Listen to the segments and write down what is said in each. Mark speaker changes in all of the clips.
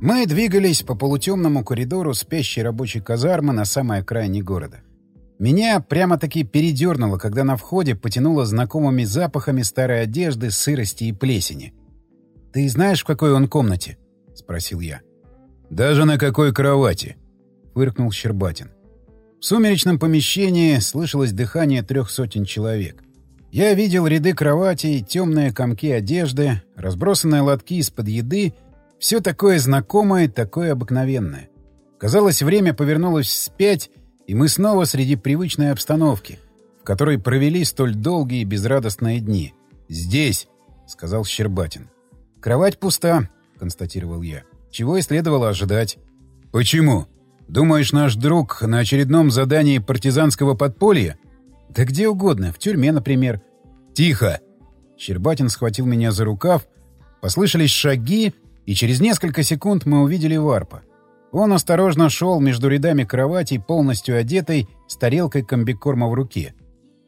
Speaker 1: Мы двигались по полутемному коридору спящей рабочей казармы на самой окраине города. Меня прямо-таки передернуло, когда на входе потянуло знакомыми запахами старой одежды, сырости и плесени. «Ты знаешь, в какой он комнате?» — спросил я.
Speaker 2: «Даже на какой кровати?» — фыркнул Щербатин.
Speaker 1: В сумеречном помещении слышалось дыхание трех сотен человек. Я видел ряды кроватей, темные комки одежды, разбросанные лотки из-под еды — все такое знакомое, такое обыкновенное. Казалось, время повернулось вспять, и мы снова среди привычной обстановки, в которой провели столь долгие безрадостные дни. «Здесь», — сказал Щербатин. «Кровать пуста», — констатировал я. «Чего и следовало ожидать».
Speaker 2: «Почему? Думаешь, наш друг на очередном задании партизанского подполья?»
Speaker 1: «Да где угодно, в тюрьме, например».
Speaker 2: «Тихо!»
Speaker 1: Щербатин схватил меня за рукав, послышались шаги, и через несколько секунд мы увидели Варпа. Он осторожно шел между рядами кроватей, полностью одетой, с тарелкой комбикорма в руке.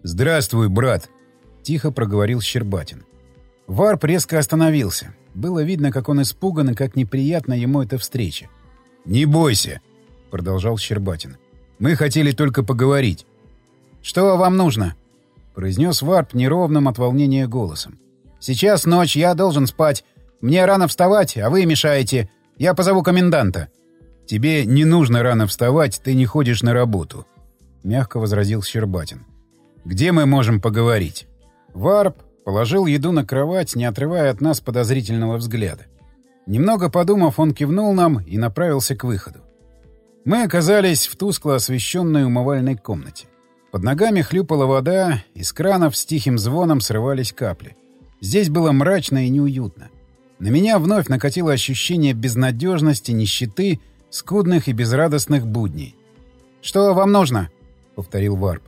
Speaker 2: «Здравствуй, брат!»
Speaker 1: — тихо проговорил Щербатин. Варп резко остановился. Было видно, как он испуган и как неприятно ему эта встреча.
Speaker 2: «Не бойся!» — продолжал Щербатин. «Мы хотели только поговорить».
Speaker 1: «Что вам нужно?» — произнес Варп неровным от волнения голосом. «Сейчас ночь, я должен спать. Мне рано вставать, а вы мешаете. Я позову коменданта».
Speaker 2: «Тебе не нужно рано вставать, ты не ходишь на работу», — мягко возразил Щербатин. «Где мы можем поговорить?»
Speaker 1: Варп положил еду на кровать, не отрывая от нас подозрительного взгляда. Немного подумав, он кивнул нам и направился к выходу. Мы оказались в тускло освещенной умывальной комнате. Под ногами хлюпала вода, из кранов с тихим звоном срывались капли. Здесь было мрачно и неуютно. На меня вновь накатило ощущение безнадежности, нищеты, скудных и безрадостных будней. «Что вам нужно?» — повторил Варп.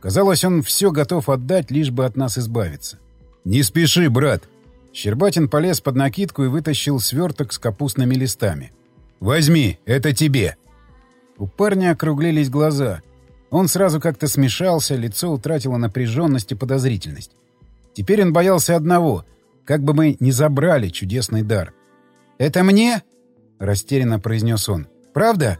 Speaker 1: Казалось, он все готов отдать, лишь бы от нас избавиться.
Speaker 2: «Не спеши, брат!»
Speaker 1: Щербатин полез под накидку и вытащил сверток с капустными листами.
Speaker 2: «Возьми, это тебе!»
Speaker 1: У парня округлились глаза. Он сразу как-то смешался, лицо утратило напряженность и подозрительность. Теперь он боялся одного — как бы мы ни забрали чудесный дар. «Это мне?» — растерянно произнес он. «Правда?»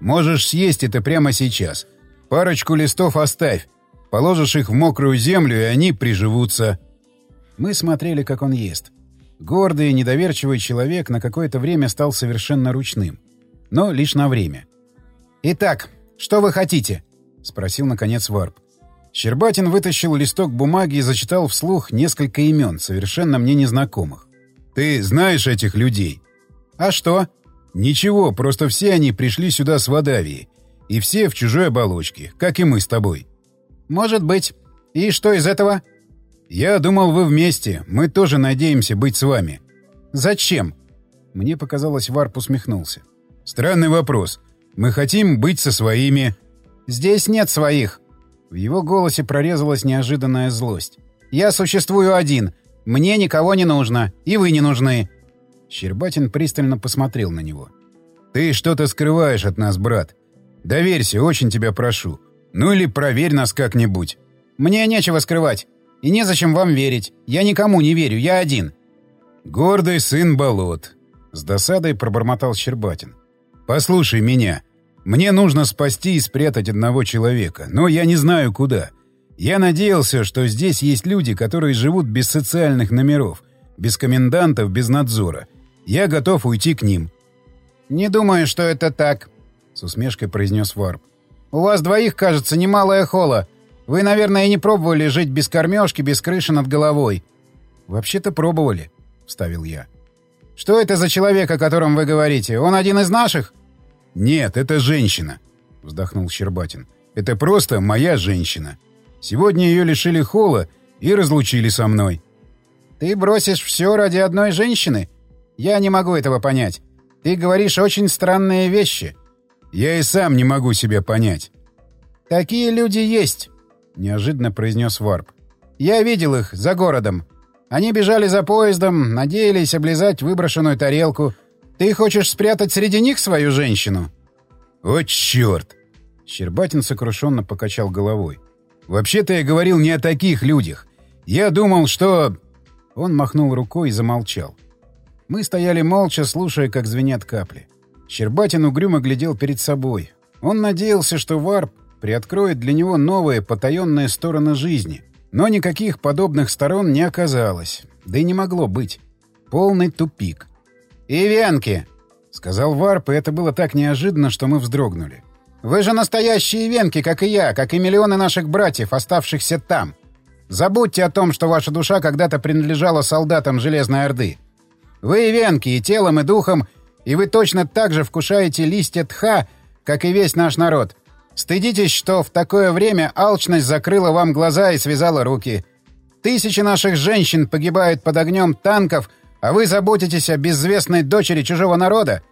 Speaker 2: «Можешь съесть это прямо сейчас. Парочку листов оставь. Положишь их в мокрую землю, и они приживутся».
Speaker 1: Мы смотрели, как он ест. Гордый и недоверчивый человек на какое-то время стал совершенно ручным. Но лишь на время. «Итак, что вы хотите?» — спросил, наконец, Варп. Щербатин вытащил листок бумаги и зачитал вслух несколько имен, совершенно мне незнакомых.
Speaker 2: «Ты знаешь этих людей?»
Speaker 1: «А что?»
Speaker 2: «Ничего, просто все они пришли сюда с Вадавии. И все в чужой оболочке, как и мы с тобой».
Speaker 1: «Может быть. И что из этого?»
Speaker 2: «Я думал, вы вместе. Мы тоже надеемся быть с вами».
Speaker 1: «Зачем?» Мне показалось, Варп усмехнулся.
Speaker 2: «Странный вопрос. Мы хотим быть со своими...»
Speaker 1: «Здесь нет своих», в его голосе прорезалась неожиданная злость. «Я существую один. Мне никого не нужно. И вы не нужны». Щербатин пристально посмотрел на него.
Speaker 2: «Ты что-то скрываешь от нас, брат. Доверься, очень тебя прошу. Ну или проверь нас как-нибудь».
Speaker 1: «Мне нечего скрывать. И незачем вам верить. Я никому не верю, я один».
Speaker 2: «Гордый сын болот», — с досадой пробормотал Щербатин. «Послушай меня. Мне нужно спасти и спрятать одного человека, но я не знаю куда. Я надеялся, что здесь есть люди, которые живут без социальных номеров, без комендантов, без надзора. Я готов уйти к ним.
Speaker 1: «Не думаю, что это так», — с усмешкой произнес Варп. «У вас двоих, кажется, немалая хола. Вы, наверное, и не пробовали жить без кормежки, без крыши над головой». «Вообще-то пробовали», — вставил я. «Что это за человек, о котором вы говорите? Он один из наших?»
Speaker 2: «Нет, это женщина», — вздохнул Щербатин. «Это просто моя женщина. Сегодня ее лишили хола и разлучили со мной».
Speaker 1: «Ты бросишь все ради одной женщины? Я не могу этого понять. Ты говоришь очень странные вещи».
Speaker 2: «Я и сам не могу себя понять».
Speaker 1: «Такие люди есть», — неожиданно произнес Варп. «Я видел их за городом. Они бежали за поездом, надеялись облизать выброшенную тарелку, ты хочешь спрятать среди них свою женщину?
Speaker 2: О, черт! Щербатин сокрушенно покачал головой. Вообще-то я говорил не о таких людях. Я думал, что... Он махнул рукой и замолчал.
Speaker 1: Мы стояли молча, слушая, как звенят капли. Щербатин угрюмо глядел перед собой. Он надеялся, что варп приоткроет для него новые потаенные стороны жизни. Но никаких подобных сторон не оказалось. Да и не могло быть. Полный тупик. «Ивенки!» — сказал варп, и это было так неожиданно, что мы вздрогнули. «Вы же настоящие ивенки, как и я, как и миллионы наших братьев, оставшихся там. Забудьте о том, что ваша душа когда-то принадлежала солдатам Железной Орды. Вы ивенки и телом, и духом, и вы точно так же вкушаете листья тха, как и весь наш народ. Стыдитесь, что в такое время алчность закрыла вам глаза и связала руки. Тысячи наших женщин погибают под огнем танков, а вы заботитесь о безвестной дочери чужого народа?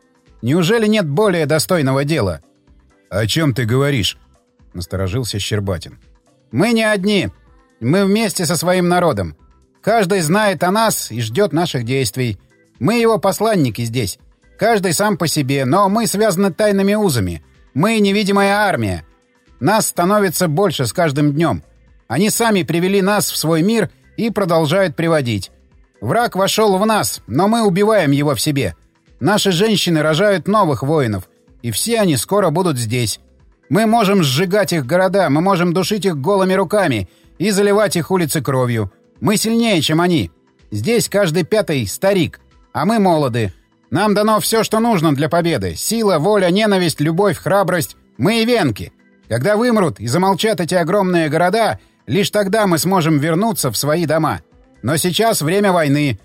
Speaker 1: Неужели нет более достойного дела?»
Speaker 2: «О чем ты говоришь?» — насторожился Щербатин.
Speaker 1: «Мы не одни. Мы вместе со своим народом. Каждый знает о нас и ждет наших действий. Мы его посланники здесь. Каждый сам по себе, но мы связаны тайными узами. Мы невидимая армия. Нас становится больше с каждым днем. Они сами привели нас в свой мир и продолжают приводить. Враг вошел в нас, но мы убиваем его в себе. Наши женщины рожают новых воинов, и все они скоро будут здесь. Мы можем сжигать их города, мы можем душить их голыми руками и заливать их улицы кровью. Мы сильнее, чем они. Здесь каждый пятый — старик, а мы молоды. Нам дано все, что нужно для победы. Сила, воля, ненависть, любовь, храбрость. Мы и венки. Когда вымрут и замолчат эти огромные города, лишь тогда мы сможем вернуться в свои дома. Но сейчас время войны.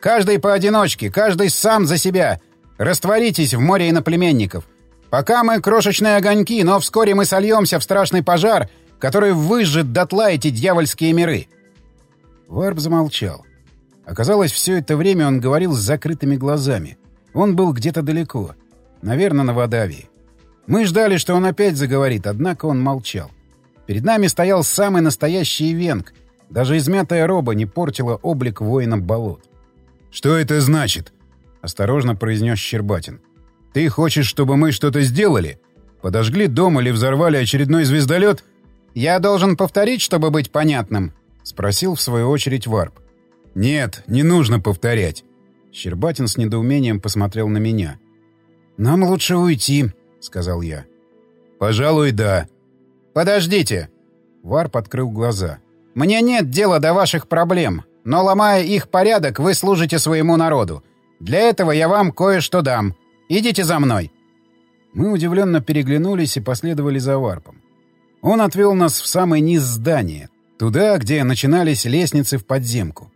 Speaker 1: Каждый поодиночке, каждый сам за себя. Растворитесь в море иноплеменников. Пока мы крошечные огоньки, но вскоре мы сольемся в страшный пожар, который выжжет дотла эти дьявольские миры. Варп замолчал. Оказалось, все это время он говорил с закрытыми глазами. Он был где-то далеко. Наверное, на Водавии. Мы ждали, что он опять заговорит, однако он молчал. Перед нами стоял самый настоящий венг. Даже измятая роба не портила облик воина болот.
Speaker 2: «Что это значит?» — осторожно произнес Щербатин. «Ты хочешь, чтобы мы что-то сделали? Подожгли дом или взорвали очередной звездолет?»
Speaker 1: «Я должен повторить, чтобы быть понятным?» — спросил в свою очередь Варп.
Speaker 2: «Нет, не нужно повторять. Щербатин с недоумением посмотрел на меня.
Speaker 1: «Нам лучше уйти», — сказал я.
Speaker 2: «Пожалуй, да».
Speaker 1: «Подождите!» Варп открыл глаза. «Мне нет дела до ваших проблем, но, ломая их порядок, вы служите своему народу. Для этого я вам кое-что дам. Идите за мной». Мы удивленно переглянулись и последовали за Варпом. Он отвел нас в самый низ здания, туда, где начинались лестницы в подземку.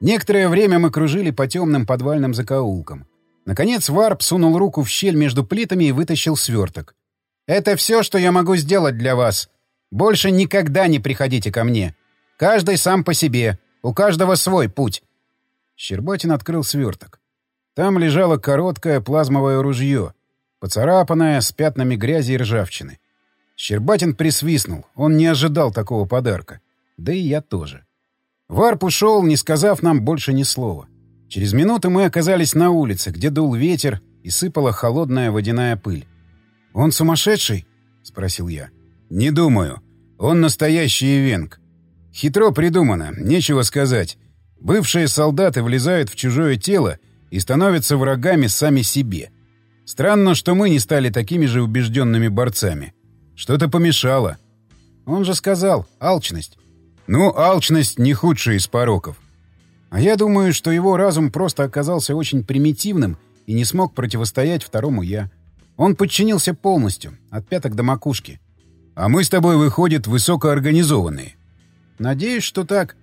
Speaker 1: Некоторое время мы кружили по темным подвальным закоулкам. Наконец Варп сунул руку в щель между плитами и вытащил сверток. «Это все, что я могу сделать для вас. Больше никогда не приходите ко мне. Каждый сам по себе. У каждого свой путь». Щербатин открыл сверток. Там лежало короткое плазмовое ружье, поцарапанное, с пятнами грязи и ржавчины. Щербатин присвистнул. Он не ожидал такого подарка. Да и я тоже. Варп ушел, не сказав нам больше ни слова. Через минуту мы оказались на улице, где дул ветер и сыпала холодная водяная пыль. «Он сумасшедший?» — спросил я.
Speaker 2: «Не думаю. Он настоящий венг. Хитро придумано, нечего сказать. Бывшие солдаты влезают в чужое тело и становятся врагами сами себе. Странно, что мы не стали такими же убежденными борцами. Что-то помешало».
Speaker 1: «Он же сказал, алчность».
Speaker 2: Ну, алчность не худшая из пороков.
Speaker 1: А я думаю, что его разум просто оказался очень примитивным и не смог противостоять второму «я». Он подчинился полностью, от пяток до макушки.
Speaker 2: А мы с тобой, выходит, высокоорганизованные.
Speaker 1: Надеюсь, что так.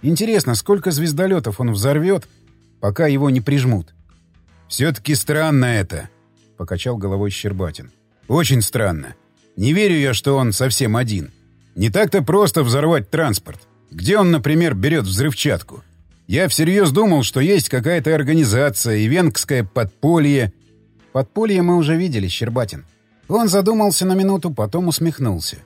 Speaker 1: Интересно, сколько звездолетов он взорвет, пока его не прижмут?
Speaker 2: Все-таки странно это, — покачал головой Щербатин. Очень странно. Не верю я, что он совсем один. — не так-то просто взорвать транспорт. Где он, например, берет взрывчатку? Я всерьез думал, что есть какая-то организация, и подполье.
Speaker 1: Подполье мы уже видели, Щербатин. Он задумался на минуту, потом усмехнулся.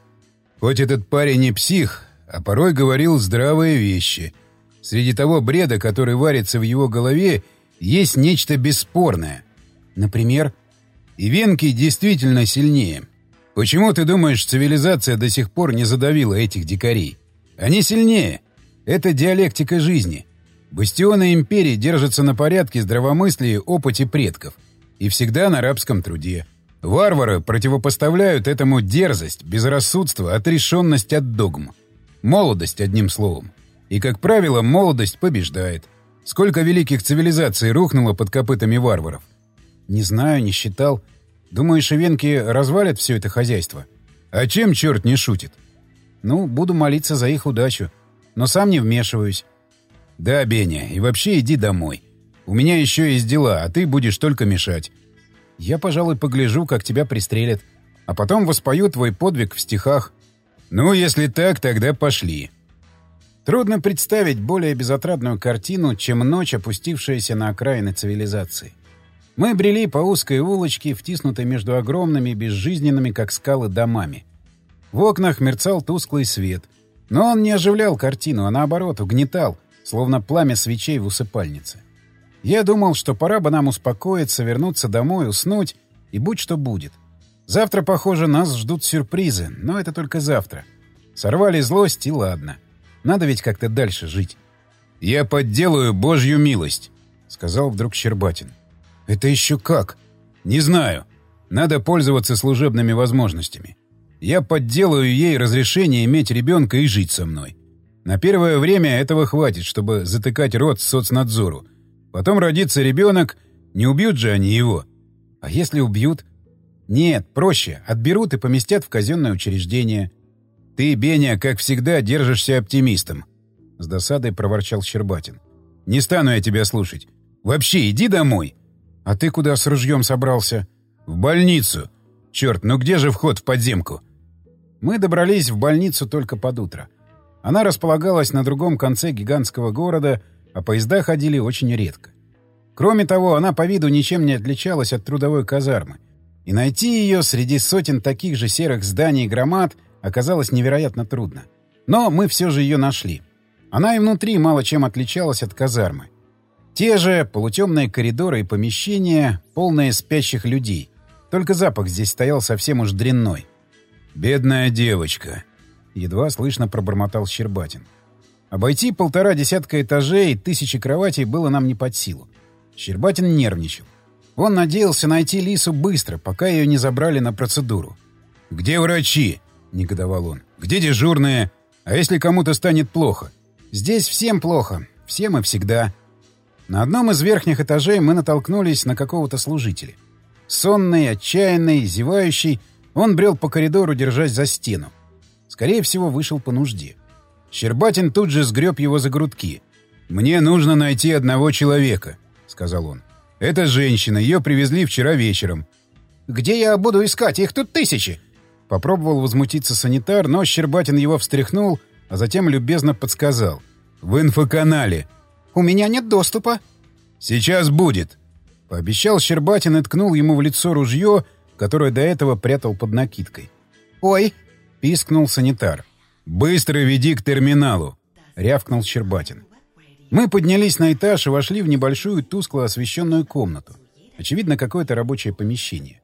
Speaker 2: Хоть этот парень не псих, а порой говорил здравые вещи. Среди того бреда, который варится в его голове, есть нечто бесспорное. Например, и венки действительно сильнее — Почему, ты думаешь, цивилизация до сих пор не задавила этих дикарей? Они сильнее. Это диалектика жизни.
Speaker 1: Бастионы империи держатся на порядке здравомыслия опыте предков. И всегда на рабском труде. Варвары противопоставляют этому дерзость, безрассудство, отрешенность от догм. Молодость, одним словом. И, как правило, молодость побеждает. Сколько великих цивилизаций рухнуло под копытами варваров? Не знаю, не считал. Думаешь, венки развалят все это хозяйство? А чем черт не шутит? Ну, буду молиться за их удачу. Но сам не вмешиваюсь. Да, Беня, и вообще иди домой. У меня еще есть дела, а ты будешь только мешать. Я, пожалуй, погляжу, как тебя пристрелят. А потом воспою твой подвиг в стихах. Ну, если так, тогда пошли. Трудно представить более безотрадную картину, чем ночь, опустившаяся на окраины цивилизации. Мы брели по узкой улочке, втиснутой между огромными, безжизненными, как скалы, домами. В окнах мерцал тусклый свет. Но он не оживлял картину, а наоборот, угнетал, словно пламя свечей в усыпальнице. Я думал, что пора бы нам успокоиться, вернуться домой, уснуть, и будь что будет. Завтра, похоже, нас ждут сюрпризы, но это только завтра. Сорвали злость, и ладно. Надо ведь как-то дальше жить. «Я подделаю божью милость», — сказал вдруг Щербатин. «Это еще как?» «Не знаю. Надо пользоваться служебными возможностями. Я подделаю ей разрешение иметь ребенка и жить со мной. На первое время этого хватит, чтобы затыкать рот соцнадзору. Потом родится ребенок, не убьют же они его. А если убьют? Нет, проще. Отберут и поместят в казенное учреждение. «Ты, Беня, как всегда, держишься оптимистом», — с досадой проворчал Щербатин. «Не стану я тебя слушать. Вообще, иди домой». «А ты куда с ружьем собрался?» «В больницу. Черт, ну где же вход в подземку?» Мы добрались в больницу только под утро. Она располагалась на другом конце гигантского города, а поезда ходили очень редко. Кроме того, она по виду ничем не отличалась от трудовой казармы. И найти ее среди сотен таких же серых зданий и громад — оказалось невероятно трудно. Но мы все же ее нашли. Она и внутри мало чем отличалась от казармы. Те же полутемные коридоры и помещения, полные спящих людей. Только запах здесь стоял совсем уж дрянной. «Бедная девочка», — едва слышно пробормотал Щербатин. Обойти полтора десятка этажей и тысячи кроватей было нам не под силу. Щербатин нервничал. Он надеялся найти Лису быстро, пока ее не забрали на процедуру. «Где врачи?» — негодовал он. «Где дежурные? А если кому-то станет плохо?» «Здесь всем плохо. Всем и всегда». На одном из верхних этажей мы натолкнулись на какого-то служителя. Сонный, отчаянный, зевающий, он брел по коридору, держась за стену. Скорее всего, вышел по нужде. Щербатин тут же сгреб его за грудки. «Мне нужно найти одного человека», — сказал он. «Это женщина, ее привезли вчера вечером». «Где я буду искать? Их тут тысячи!» Попробовал возмутиться санитар, но Щербатин его встряхнул, а затем любезно подсказал. «В инфоканале». «У меня нет доступа». «Сейчас будет». Пообещал Щербатин и ткнул ему в лицо ружье, которое до этого прятал под накидкой. «Ой!» — пискнул санитар. «Быстро веди к терминалу!» — рявкнул Щербатин. Мы поднялись на этаж и вошли в небольшую тускло освещенную комнату. Очевидно, какое-то рабочее помещение.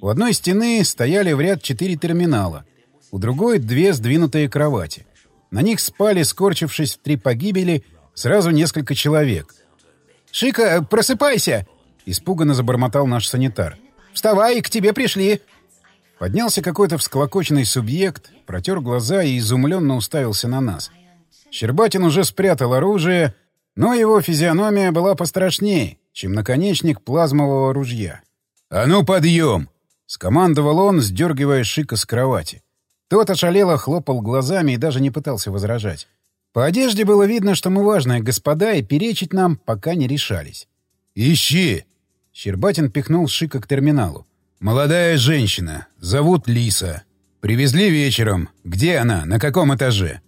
Speaker 1: У одной стены стояли в ряд четыре терминала, у другой — две сдвинутые кровати. На них спали, скорчившись в три погибели, сразу несколько человек. «Шика, просыпайся!» — испуганно забормотал наш санитар. «Вставай, к тебе пришли!» Поднялся какой-то всклокоченный субъект, протер глаза и изумленно уставился на нас. Щербатин уже спрятал оружие, но его физиономия была пострашнее, чем наконечник плазмового ружья. «А ну, подъем!» — скомандовал он, сдергивая Шика с кровати. Тот ошалело хлопал глазами и даже не пытался возражать. По одежде было видно, что мы важные господа, и перечить нам пока не решались. «Ищи!» — Щербатин пихнул Шика к терминалу. «Молодая женщина. Зовут Лиса. Привезли вечером. Где она? На каком этаже?»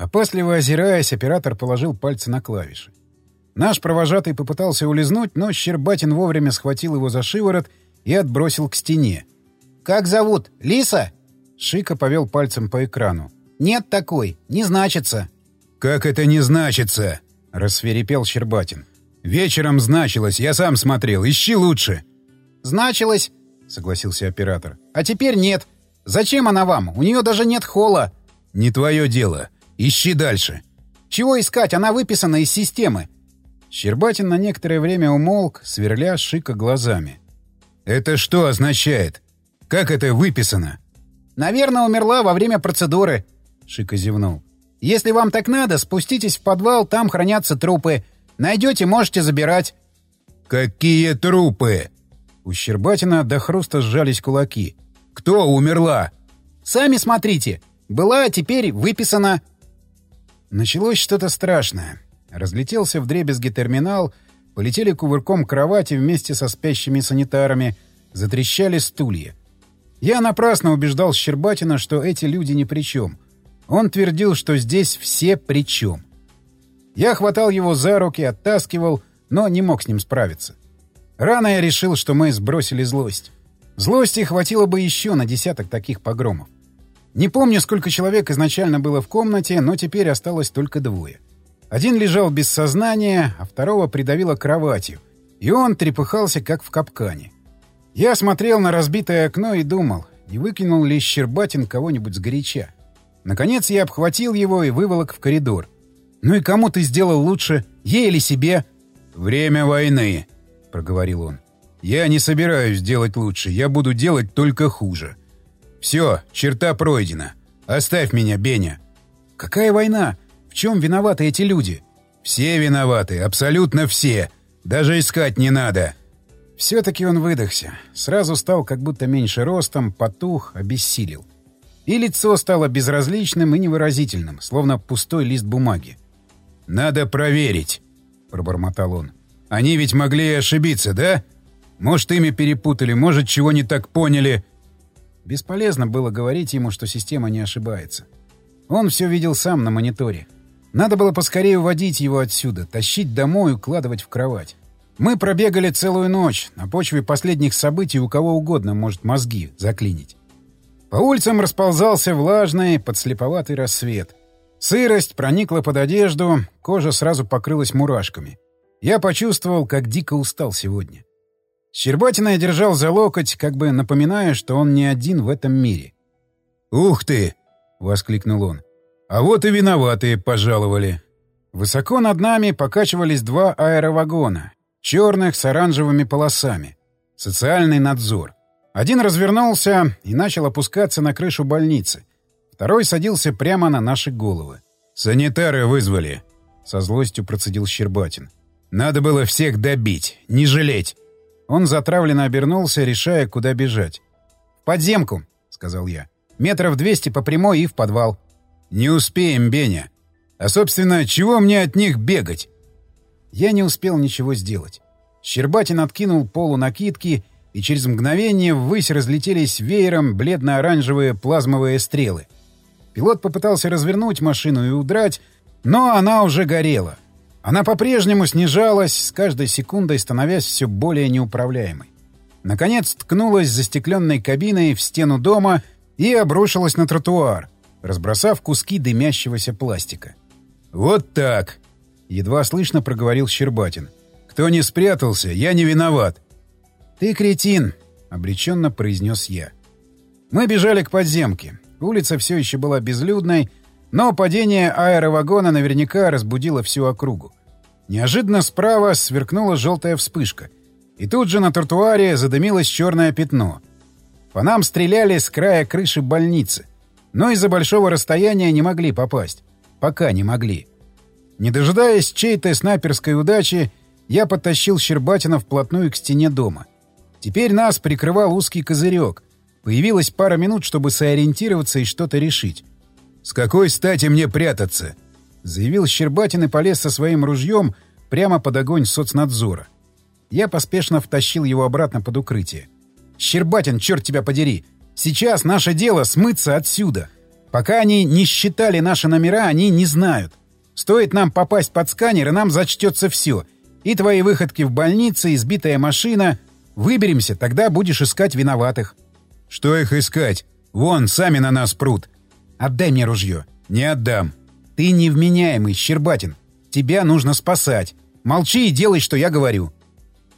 Speaker 1: Опасливо озираясь, оператор положил пальцы на клавиши. Наш провожатый попытался улизнуть, но Щербатин вовремя схватил его за шиворот и отбросил к стене. «Как зовут? Лиса?» Шика повел пальцем по экрану. «Нет такой. Не значится». «Как это не значится?» — рассверепел Щербатин. «Вечером значилось. Я сам смотрел. Ищи лучше». «Значилось», — согласился оператор. «А теперь нет. Зачем она вам? У нее даже нет холла». «Не твое дело. Ищи дальше». «Чего искать? Она выписана из системы. Щербатин на некоторое время умолк, сверля Шика глазами.
Speaker 2: «Это что означает? Как это выписано?»
Speaker 3: «Наверное, умерла во время процедуры», — Шика зевнул. «Если вам так надо, спуститесь в подвал, там хранятся трупы. Найдете, можете забирать».
Speaker 2: «Какие трупы?»
Speaker 1: У Щербатина до хруста сжались кулаки.
Speaker 2: «Кто умерла?»
Speaker 3: «Сами смотрите. Была, а теперь выписана».
Speaker 1: Началось что-то страшное. Разлетелся в дребезги терминал, полетели кувырком кровати вместе со спящими санитарами, затрещали стулья. Я напрасно убеждал Щербатина, что эти люди ни при чем. Он твердил, что здесь все при чем. Я хватал его за руки, оттаскивал, но не мог с ним справиться. Рано я решил, что мы сбросили злость. Злости хватило бы еще на десяток таких погромов. Не помню, сколько человек изначально было в комнате, но теперь осталось только двое. Один лежал без сознания, а второго придавило кроватью, и он трепыхался, как в капкане. Я смотрел на разбитое окно и думал, не выкинул ли Щербатин кого-нибудь сгоряча. Наконец я обхватил его и выволок в коридор. «Ну и кому ты сделал лучше? Ей или себе?»
Speaker 2: «Время войны», — проговорил он. «Я не собираюсь делать лучше, я буду делать только хуже. Все, черта пройдена. Оставь меня, Беня».
Speaker 1: «Какая война? В чем виноваты эти люди?»
Speaker 2: «Все виноваты, абсолютно все. Даже искать не надо».
Speaker 1: Все-таки он выдохся. Сразу стал как будто меньше ростом, потух, обессилел. И лицо стало безразличным и невыразительным, словно пустой лист бумаги.
Speaker 2: «Надо проверить», — пробормотал он. Они ведь могли и ошибиться, да? Может, ими перепутали, может, чего не так поняли.
Speaker 1: Бесполезно было говорить ему, что система не ошибается. Он все видел сам на мониторе. Надо было поскорее уводить его отсюда, тащить домой укладывать в кровать. Мы пробегали целую ночь. На почве последних событий у кого угодно может мозги заклинить. По улицам расползался влажный, подслеповатый рассвет. Сырость проникла под одежду, кожа сразу покрылась мурашками. Я почувствовал, как дико устал сегодня. Щербатина я держал за локоть, как бы напоминая, что он не один в этом мире.
Speaker 2: «Ух ты!» — воскликнул он. «А вот и виноватые пожаловали».
Speaker 1: Высоко над нами покачивались два аэровагона, черных с оранжевыми полосами. Социальный надзор. Один развернулся и начал опускаться на крышу больницы. Второй садился прямо на наши головы.
Speaker 2: «Санитары вызвали», — со злостью процедил Щербатин. Надо было всех добить, не жалеть.
Speaker 1: Он затравленно обернулся, решая, куда бежать. «В подземку», — сказал я. «Метров двести по прямой и в подвал».
Speaker 2: «Не успеем, Беня. А, собственно, чего мне от них бегать?»
Speaker 1: Я не успел ничего сделать. Щербатин откинул полу накидки, и через мгновение ввысь разлетелись веером бледно-оранжевые плазмовые стрелы. Пилот попытался развернуть машину и удрать, но она уже горела. Она по-прежнему снижалась, с каждой секундой становясь все более неуправляемой. Наконец ткнулась застекленной кабиной в стену дома и обрушилась на тротуар, разбросав куски дымящегося пластика.
Speaker 2: «Вот так!» — едва слышно проговорил Щербатин. «Кто не спрятался, я не виноват!»
Speaker 1: «Ты кретин!» — обреченно произнес я. Мы бежали к подземке. Улица все еще была безлюдной, но падение аэровагона наверняка разбудило всю округу. Неожиданно справа сверкнула желтая вспышка. И тут же на тротуаре задымилось черное пятно. По нам стреляли с края крыши больницы. Но из-за большого расстояния не могли попасть. Пока не могли. Не дожидаясь чьей-то снайперской удачи, я подтащил Щербатина вплотную к стене дома. Теперь нас прикрывал узкий козырек. Появилась пара минут, чтобы сориентироваться и что-то решить.
Speaker 2: «С какой стати мне прятаться?»
Speaker 1: — заявил Щербатин и полез со своим ружьем прямо под огонь соцнадзора. Я поспешно втащил его обратно под укрытие. «Щербатин, черт тебя подери! Сейчас наше дело смыться отсюда. Пока они не считали наши номера, они не знают. Стоит нам попасть под сканер, и нам зачтется все. И твои выходки в больнице, избитая машина. Выберемся, тогда будешь искать виноватых».
Speaker 2: «Что их искать? Вон, сами на нас прут.
Speaker 1: Отдай мне ружье».
Speaker 2: «Не отдам».
Speaker 1: «Ты невменяемый, Щербатин. Тебя нужно спасать. Молчи и делай, что я говорю».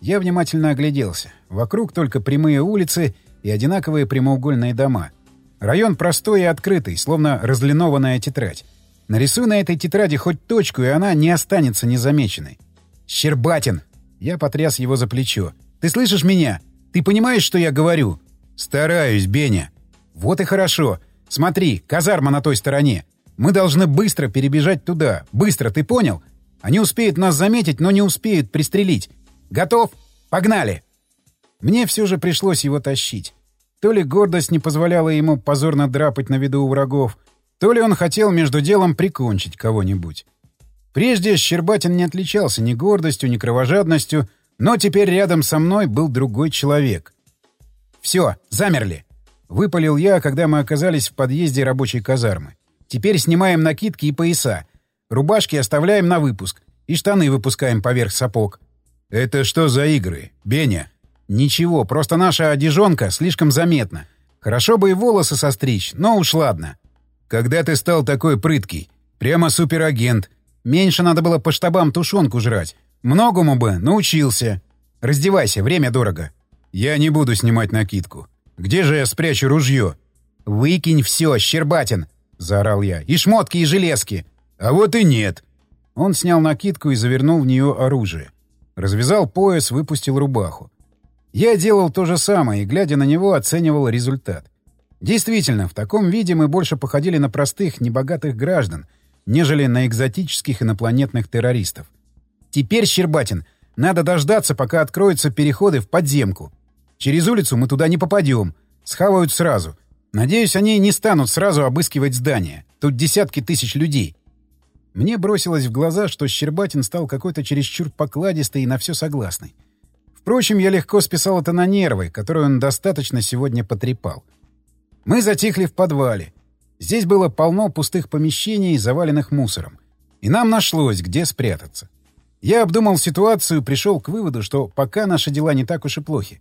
Speaker 1: Я внимательно огляделся. Вокруг только прямые улицы и одинаковые прямоугольные дома. Район простой и открытый, словно разлинованная тетрадь. Нарисуй на этой тетради хоть точку, и она не останется незамеченной. «Щербатин!» Я потряс его за плечо. «Ты слышишь меня? Ты понимаешь, что я говорю?» «Стараюсь, Беня». «Вот и хорошо. Смотри, казарма на той стороне. Мы должны быстро перебежать туда. Быстро, ты понял? Они успеют нас заметить, но не успеют пристрелить. Готов? Погнали!» Мне все же пришлось его тащить. То ли гордость не позволяла ему позорно драпать на виду у врагов, то ли он хотел между делом прикончить кого-нибудь. Прежде Щербатин не отличался ни гордостью, ни кровожадностью, но теперь рядом со мной был другой человек. «Все, замерли!» — выпалил я, когда мы оказались в подъезде рабочей казармы. «Теперь снимаем накидки и пояса. Рубашки оставляем на выпуск. И штаны выпускаем поверх сапог».
Speaker 2: «Это что за игры? Беня?»
Speaker 1: «Ничего, просто наша одежонка слишком заметна. Хорошо бы и волосы состричь, но уж ладно».
Speaker 2: «Когда ты стал такой прыткий? Прямо суперагент.
Speaker 1: Меньше надо было по штабам тушенку жрать. Многому бы научился. Раздевайся, время дорого».
Speaker 2: «Я не буду снимать накидку. Где же я спрячу ружье?»
Speaker 1: «Выкинь все, Щербатин!» — заорал я. «И шмотки, и железки!»
Speaker 2: «А вот и нет!»
Speaker 1: Он снял накидку и завернул в нее оружие. Развязал пояс, выпустил рубаху. Я делал то же самое и, глядя на него, оценивал результат. Действительно, в таком виде мы больше походили на простых, небогатых граждан, нежели на экзотических инопланетных террористов. Теперь, Щербатин, надо дождаться, пока откроются переходы в подземку. Через улицу мы туда не попадем. Схавают сразу. Надеюсь, они не станут сразу обыскивать здание. Тут десятки тысяч людей. Мне бросилось в глаза, что Щербатин стал какой-то чересчур покладистый и на все согласный. Впрочем, я легко списал это на нервы, которые он достаточно сегодня потрепал. Мы затихли в подвале. Здесь было полно пустых помещений, заваленных мусором. И нам нашлось, где спрятаться. Я обдумал ситуацию, пришел к выводу, что пока наши дела не так уж и плохи.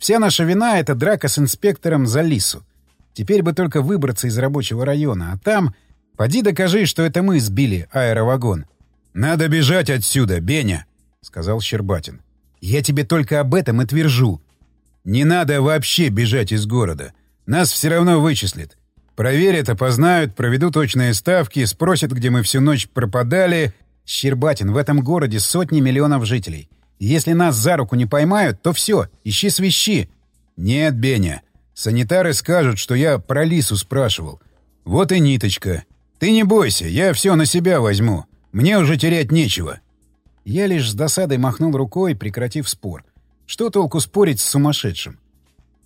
Speaker 1: Вся наша вина — это драка с инспектором за лису. Теперь бы только выбраться из рабочего района, а там... Поди докажи, что это мы сбили аэровагон.
Speaker 2: — Надо бежать отсюда, Беня, — сказал Щербатин.
Speaker 1: Я тебе только об этом и твержу.
Speaker 2: Не надо вообще бежать из города. Нас все равно вычислят. Проверят, опознают, проведут точные ставки, спросят, где мы всю ночь пропадали.
Speaker 1: Щербатин, в этом городе сотни миллионов жителей. Если нас за руку не поймают, то все, ищи свищи.
Speaker 2: Нет, Беня. Санитары скажут, что я про Лису спрашивал. Вот и ниточка. Ты не бойся, я все на себя возьму. Мне уже терять нечего.
Speaker 1: Я лишь с досадой махнул рукой, прекратив спор. Что толку спорить с сумасшедшим?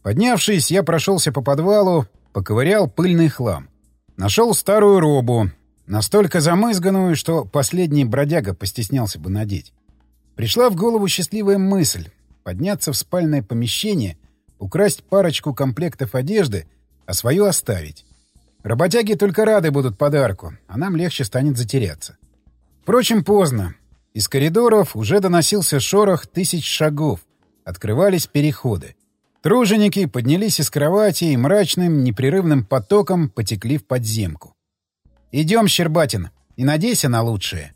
Speaker 1: Поднявшись, я прошелся по подвалу, поковырял пыльный хлам. Нашел старую робу, настолько замызганную, что последний бродяга постеснялся бы надеть. Пришла в голову счастливая мысль — подняться в спальное помещение, украсть парочку комплектов одежды, а свою оставить. Работяги только рады будут подарку, а нам легче станет затеряться. Впрочем, поздно. Из коридоров уже доносился шорох тысяч шагов. Открывались переходы. Труженики поднялись из кровати и мрачным, непрерывным потоком потекли в подземку. «Идем, Щербатин, и надейся на лучшее».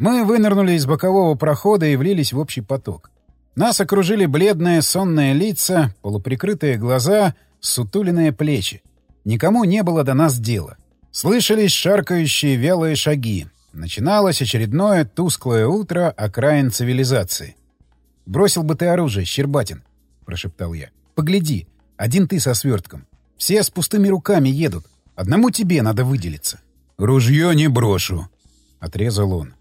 Speaker 1: Мы вынырнули из бокового прохода и влились в общий поток. Нас окружили бледные сонные лица, полуприкрытые глаза, сутуленные плечи. Никому не было до нас дела. Слышались шаркающие вялые шаги, Начиналось очередное тусклое утро окраин цивилизации. «Бросил бы ты оружие, Щербатин», — прошептал я. «Погляди, один ты со свертком. Все с пустыми руками едут. Одному тебе надо выделиться».
Speaker 2: «Ружье не брошу», — отрезал он.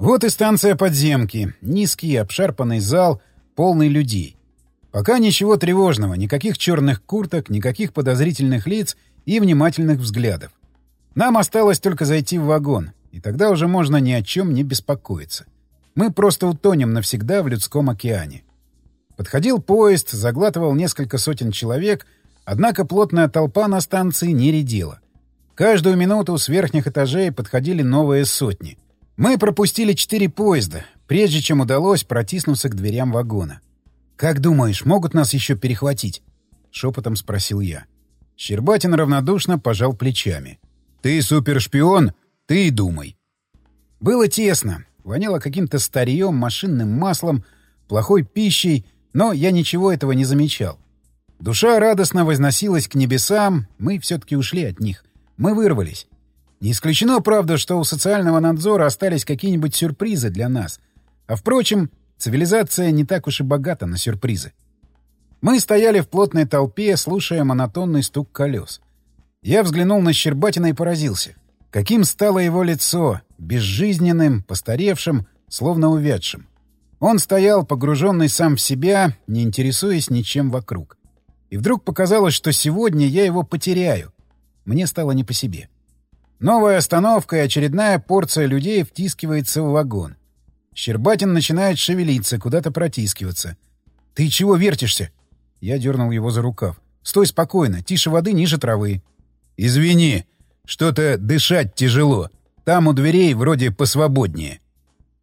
Speaker 1: Вот и станция подземки. Низкий, обшарпанный зал, полный людей. Пока ничего тревожного, никаких черных курток, никаких подозрительных лиц и внимательных взглядов. Нам осталось только зайти в вагон, и тогда уже можно ни о чем не беспокоиться. Мы просто утонем навсегда в людском океане. Подходил поезд, заглатывал несколько сотен человек, однако плотная толпа на станции не редела. Каждую минуту с верхних этажей подходили новые сотни. Мы пропустили четыре поезда, прежде чем удалось протиснуться к дверям вагона. «Как думаешь, могут нас еще перехватить?» — шепотом спросил я. Щербатин равнодушно пожал плечами.
Speaker 2: «Ты супершпион? Ты и думай.
Speaker 1: Было тесно, воняло каким-то старьем, машинным маслом, плохой пищей, но я ничего этого не замечал. Душа радостно возносилась к небесам, мы все-таки ушли от них. Мы вырвались. Не исключено, правда, что у социального надзора остались какие-нибудь сюрпризы для нас. А впрочем, цивилизация не так уж и богата на сюрпризы. Мы стояли в плотной толпе, слушая монотонный стук колес. Я взглянул на Щербатина и поразился. Каким стало его лицо, безжизненным, постаревшим, словно увядшим. Он стоял, погруженный сам в себя, не интересуясь ничем вокруг. И вдруг показалось, что сегодня я его потеряю. Мне стало не по себе. Новая остановка и очередная порция людей втискивается в вагон. Щербатин начинает шевелиться, куда-то протискиваться. «Ты чего вертишься?» Я дернул его за рукав. «Стой спокойно, тише воды, ниже травы».
Speaker 2: «Извини, что-то дышать тяжело. Там у дверей вроде посвободнее».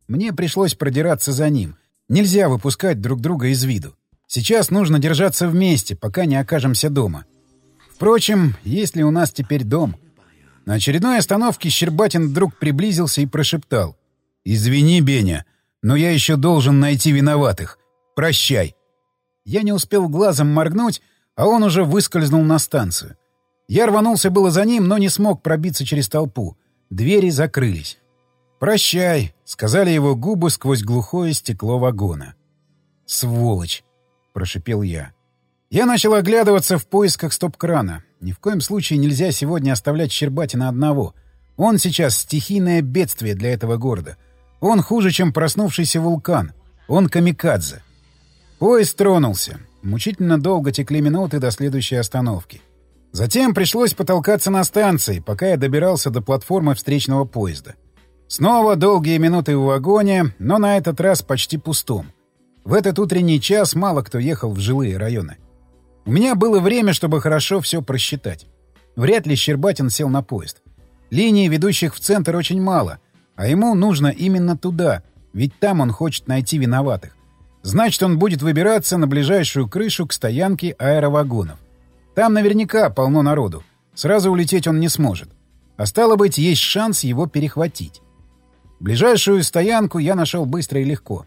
Speaker 1: Мне пришлось продираться за ним. Нельзя выпускать друг друга из виду. Сейчас нужно держаться вместе, пока не окажемся дома. Впрочем, есть ли у нас теперь дом? На очередной остановке Щербатин вдруг приблизился и прошептал.
Speaker 2: «Извини, Беня, но я еще должен найти виноватых. Прощай».
Speaker 1: Я не успел глазом моргнуть, а он уже выскользнул на станцию. Я рванулся было за ним, но не смог пробиться через толпу. Двери закрылись. «Прощай», — сказали его губы сквозь глухое стекло вагона. «Сволочь!» — прошипел я. Я начал оглядываться в поисках стоп-крана. Ни в коем случае нельзя сегодня оставлять Щербатина одного. Он сейчас стихийное бедствие для этого города. Он хуже, чем проснувшийся вулкан. Он камикадзе. Поезд тронулся. Мучительно долго текли минуты до следующей остановки. Затем пришлось потолкаться на станции, пока я добирался до платформы встречного поезда. Снова долгие минуты в вагоне, но на этот раз почти пустом. В этот утренний час мало кто ехал в жилые районы. У меня было время, чтобы хорошо все просчитать. Вряд ли Щербатин сел на поезд. Линий, ведущих в центр, очень мало, а ему нужно именно туда, ведь там он хочет найти виноватых. Значит, он будет выбираться на ближайшую крышу к стоянке аэровагонов. Там наверняка полно народу. Сразу улететь он не сможет. А стало быть, есть шанс его перехватить. Ближайшую стоянку я нашел быстро и легко.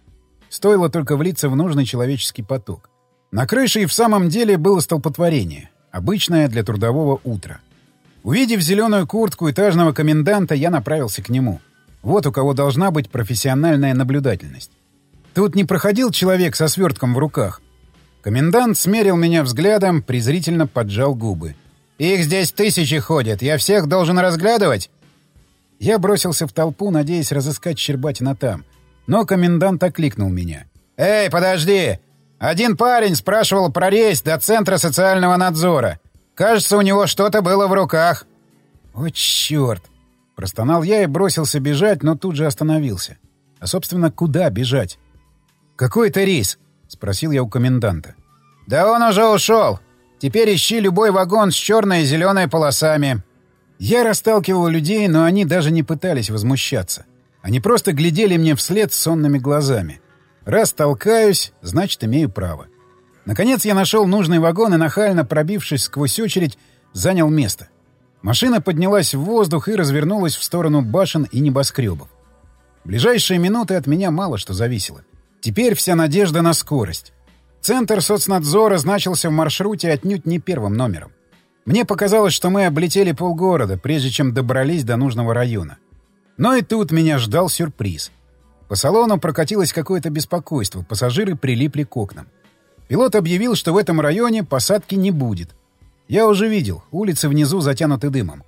Speaker 1: Стоило только влиться в нужный человеческий поток. На крыше и в самом деле было столпотворение, обычное для трудового утра. Увидев зеленую куртку этажного коменданта, я направился к нему. Вот у кого должна быть профессиональная наблюдательность. Тут не проходил человек со свертком в руках. Комендант смерил меня взглядом, презрительно поджал губы. «Их здесь тысячи ходят. Я всех должен разглядывать?» Я бросился в толпу, надеясь разыскать Щербатина там. Но комендант окликнул меня. «Эй, подожди! Один парень спрашивал про рейс до Центра социального надзора. Кажется, у него что-то было в руках». «О, черт!» Простонал я и бросился бежать, но тут же остановился. А, собственно, куда бежать? «Какой это рейс?» — спросил я у коменданта. «Да он уже ушел. Теперь ищи любой вагон с черной и зеленой полосами». Я расталкивал людей, но они даже не пытались возмущаться. Они просто глядели мне вслед сонными глазами. Раз толкаюсь, значит, имею право. Наконец я нашел нужный вагон и, нахально пробившись сквозь очередь, занял место. Машина поднялась в воздух и развернулась в сторону башен и небоскребов. ближайшие минуты от меня мало что зависело. Теперь вся надежда на скорость. Центр соцнадзора значился в маршруте отнюдь не первым номером. Мне показалось, что мы облетели полгорода, прежде чем добрались до нужного района. Но и тут меня ждал сюрприз. По салону прокатилось какое-то беспокойство, пассажиры прилипли к окнам. Пилот объявил, что в этом районе посадки не будет. Я уже видел, улицы внизу затянуты дымом.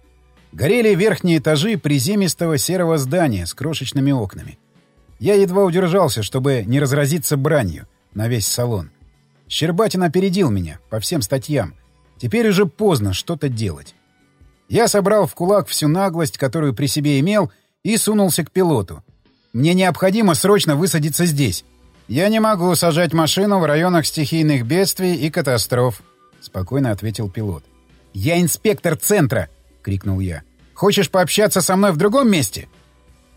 Speaker 1: Горели верхние этажи приземистого серого здания с крошечными окнами. Я едва удержался, чтобы не разразиться бранью на весь салон. Щербатин опередил меня по всем статьям. Теперь уже поздно что-то делать. Я собрал в кулак всю наглость, которую при себе имел, и сунулся к пилоту. Мне необходимо срочно высадиться здесь. Я не могу сажать машину в районах стихийных бедствий и катастроф, — спокойно ответил пилот. «Я инспектор центра!» — крикнул я. «Хочешь пообщаться со мной в другом месте?»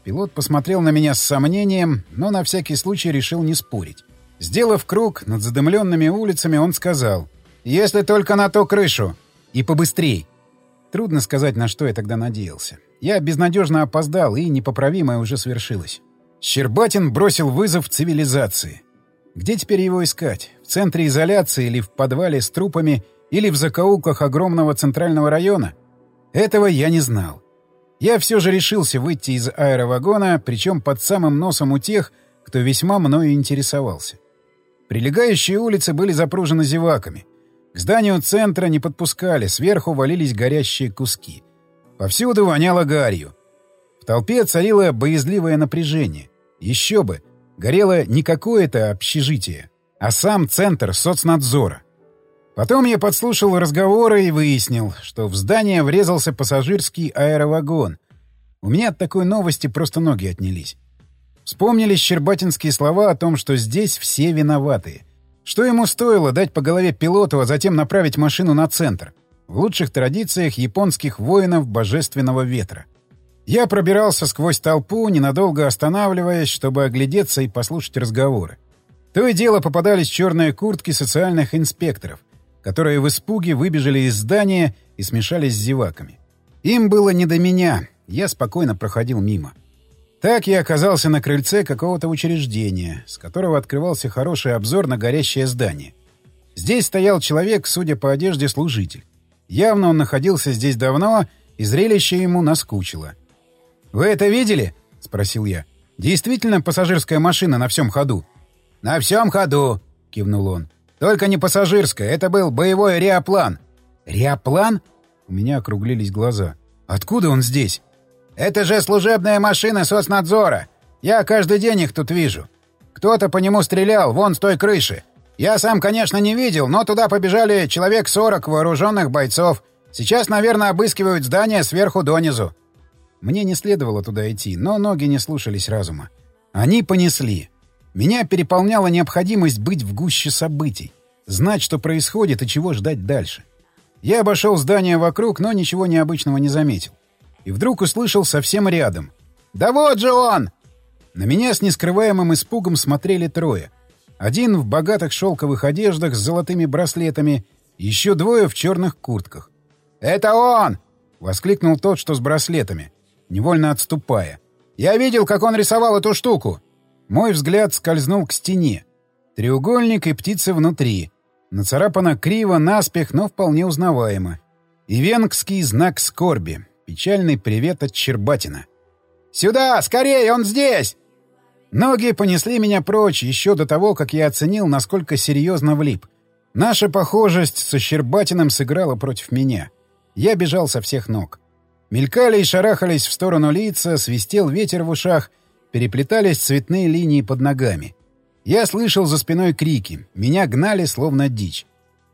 Speaker 1: Пилот посмотрел на меня с сомнением, но на всякий случай решил не спорить. Сделав круг над задымленными улицами, он сказал, «Если только на ту крышу. И побыстрей». Трудно сказать, на что я тогда надеялся. Я безнадежно опоздал, и непоправимое уже свершилось. Щербатин бросил вызов цивилизации. Где теперь его искать? В центре изоляции или в подвале с трупами, или в закоулках огромного центрального района? Этого я не знал. Я все же решился выйти из аэровагона, причем под самым носом у тех, кто весьма мною интересовался. Прилегающие улицы были запружены зеваками. К зданию центра не подпускали, сверху валились горящие куски. Повсюду воняло гарью. Толпе царило боязливое напряжение. Еще бы, горело не какое-то общежитие, а сам центр соцнадзора. Потом я подслушал разговоры и выяснил, что в здание врезался пассажирский аэровагон. У меня от такой новости просто ноги отнялись. Вспомнились щербатинские слова о том, что здесь все виноватые. Что ему стоило дать по голове пилоту, а затем направить машину на центр? В лучших традициях японских воинов божественного ветра. Я пробирался сквозь толпу, ненадолго останавливаясь, чтобы оглядеться и послушать разговоры. То и дело попадались черные куртки социальных инспекторов, которые в испуге выбежали из здания и смешались с зеваками. Им было не до меня, я спокойно проходил мимо. Так я оказался на крыльце какого-то учреждения, с которого открывался хороший обзор на горящее здание. Здесь стоял человек, судя по одежде, служитель. Явно он находился здесь давно, и зрелище ему наскучило. «Вы это видели?» — спросил я. «Действительно пассажирская машина на всем ходу?» «На всем ходу!» — кивнул он. «Только не пассажирская, это был боевой реоплан». «Реоплан?» У меня округлились глаза. «Откуда он здесь?» «Это же служебная машина соцнадзора. Я каждый день их тут вижу. Кто-то по нему стрелял, вон с той крыши. Я сам, конечно, не видел, но туда побежали человек 40 вооруженных бойцов. Сейчас, наверное, обыскивают здание сверху донизу». Мне не следовало туда идти, но ноги не слушались разума. Они понесли. Меня переполняла необходимость быть в гуще событий, знать, что происходит и чего ждать дальше. Я обошел здание вокруг, но ничего необычного не заметил. И вдруг услышал совсем рядом. «Да вот же он!» На меня с нескрываемым испугом смотрели трое. Один в богатых шелковых одеждах с золотыми браслетами, еще двое в черных куртках. «Это он!» — воскликнул тот, что с браслетами невольно отступая. «Я видел, как он рисовал эту штуку!» Мой взгляд скользнул к стене. Треугольник и птица внутри. Нацарапано криво, наспех, но вполне узнаваемо. И венгский знак скорби. Печальный привет от Чербатина. «Сюда! Скорее! Он здесь!» Ноги понесли меня прочь еще до того, как я оценил, насколько серьезно влип. Наша похожесть со Щербатиным сыграла против меня. Я бежал со всех ног. Мелькали и шарахались в сторону лица, свистел ветер в ушах, переплетались цветные линии под ногами. Я слышал за спиной крики. Меня гнали, словно дичь.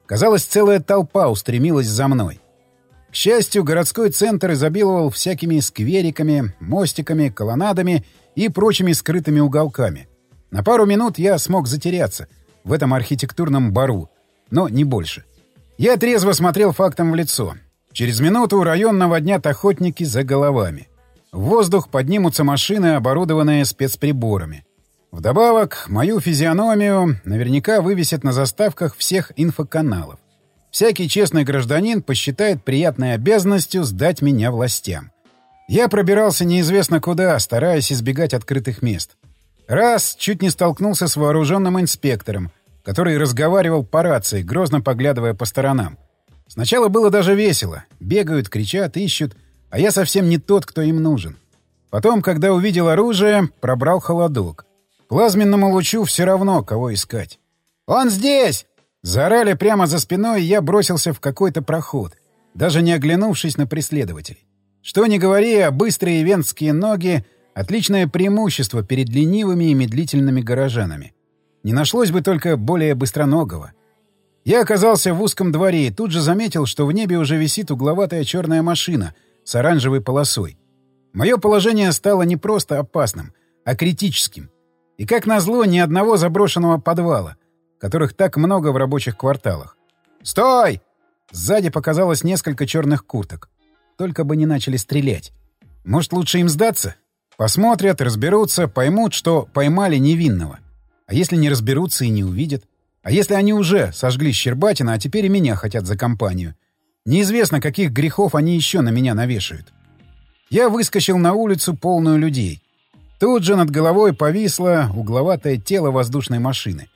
Speaker 1: Казалось, целая толпа устремилась за мной. К счастью, городской центр изобиловал всякими сквериками, мостиками, колоннадами и прочими скрытыми уголками. На пару минут я смог затеряться в этом архитектурном бару, но не больше. Я трезво смотрел фактом в лицо. Через минуту район наводнят охотники за головами. В воздух поднимутся машины, оборудованные спецприборами. Вдобавок, мою физиономию наверняка вывесят на заставках всех инфоканалов. Всякий честный гражданин посчитает приятной обязанностью сдать меня властям. Я пробирался неизвестно куда, стараясь избегать открытых мест. Раз чуть не столкнулся с вооруженным инспектором, который разговаривал по рации, грозно поглядывая по сторонам. Сначала было даже весело. Бегают, кричат, ищут. А я совсем не тот, кто им нужен. Потом, когда увидел оружие, пробрал холодок. Плазменному лучу все равно, кого искать. «Он здесь!» Заорали прямо за спиной, и я бросился в какой-то проход, даже не оглянувшись на преследователей. Что ни говори, а быстрые венские ноги — отличное преимущество перед ленивыми и медлительными горожанами. Не нашлось бы только более быстроногого — я оказался в узком дворе и тут же заметил, что в небе уже висит угловатая черная машина с оранжевой полосой. Мое положение стало не просто опасным, а критическим. И, как назло, ни одного заброшенного подвала, которых так много в рабочих кварталах. «Стой!» Сзади показалось несколько черных курток. Только бы не начали стрелять. Может, лучше им сдаться? Посмотрят, разберутся, поймут, что поймали невинного. А если не разберутся и не увидят? А если они уже сожгли Щербатина, а теперь и меня хотят за компанию? Неизвестно, каких грехов они еще на меня навешают. Я выскочил на улицу, полную людей. Тут же над головой повисло угловатое тело воздушной машины.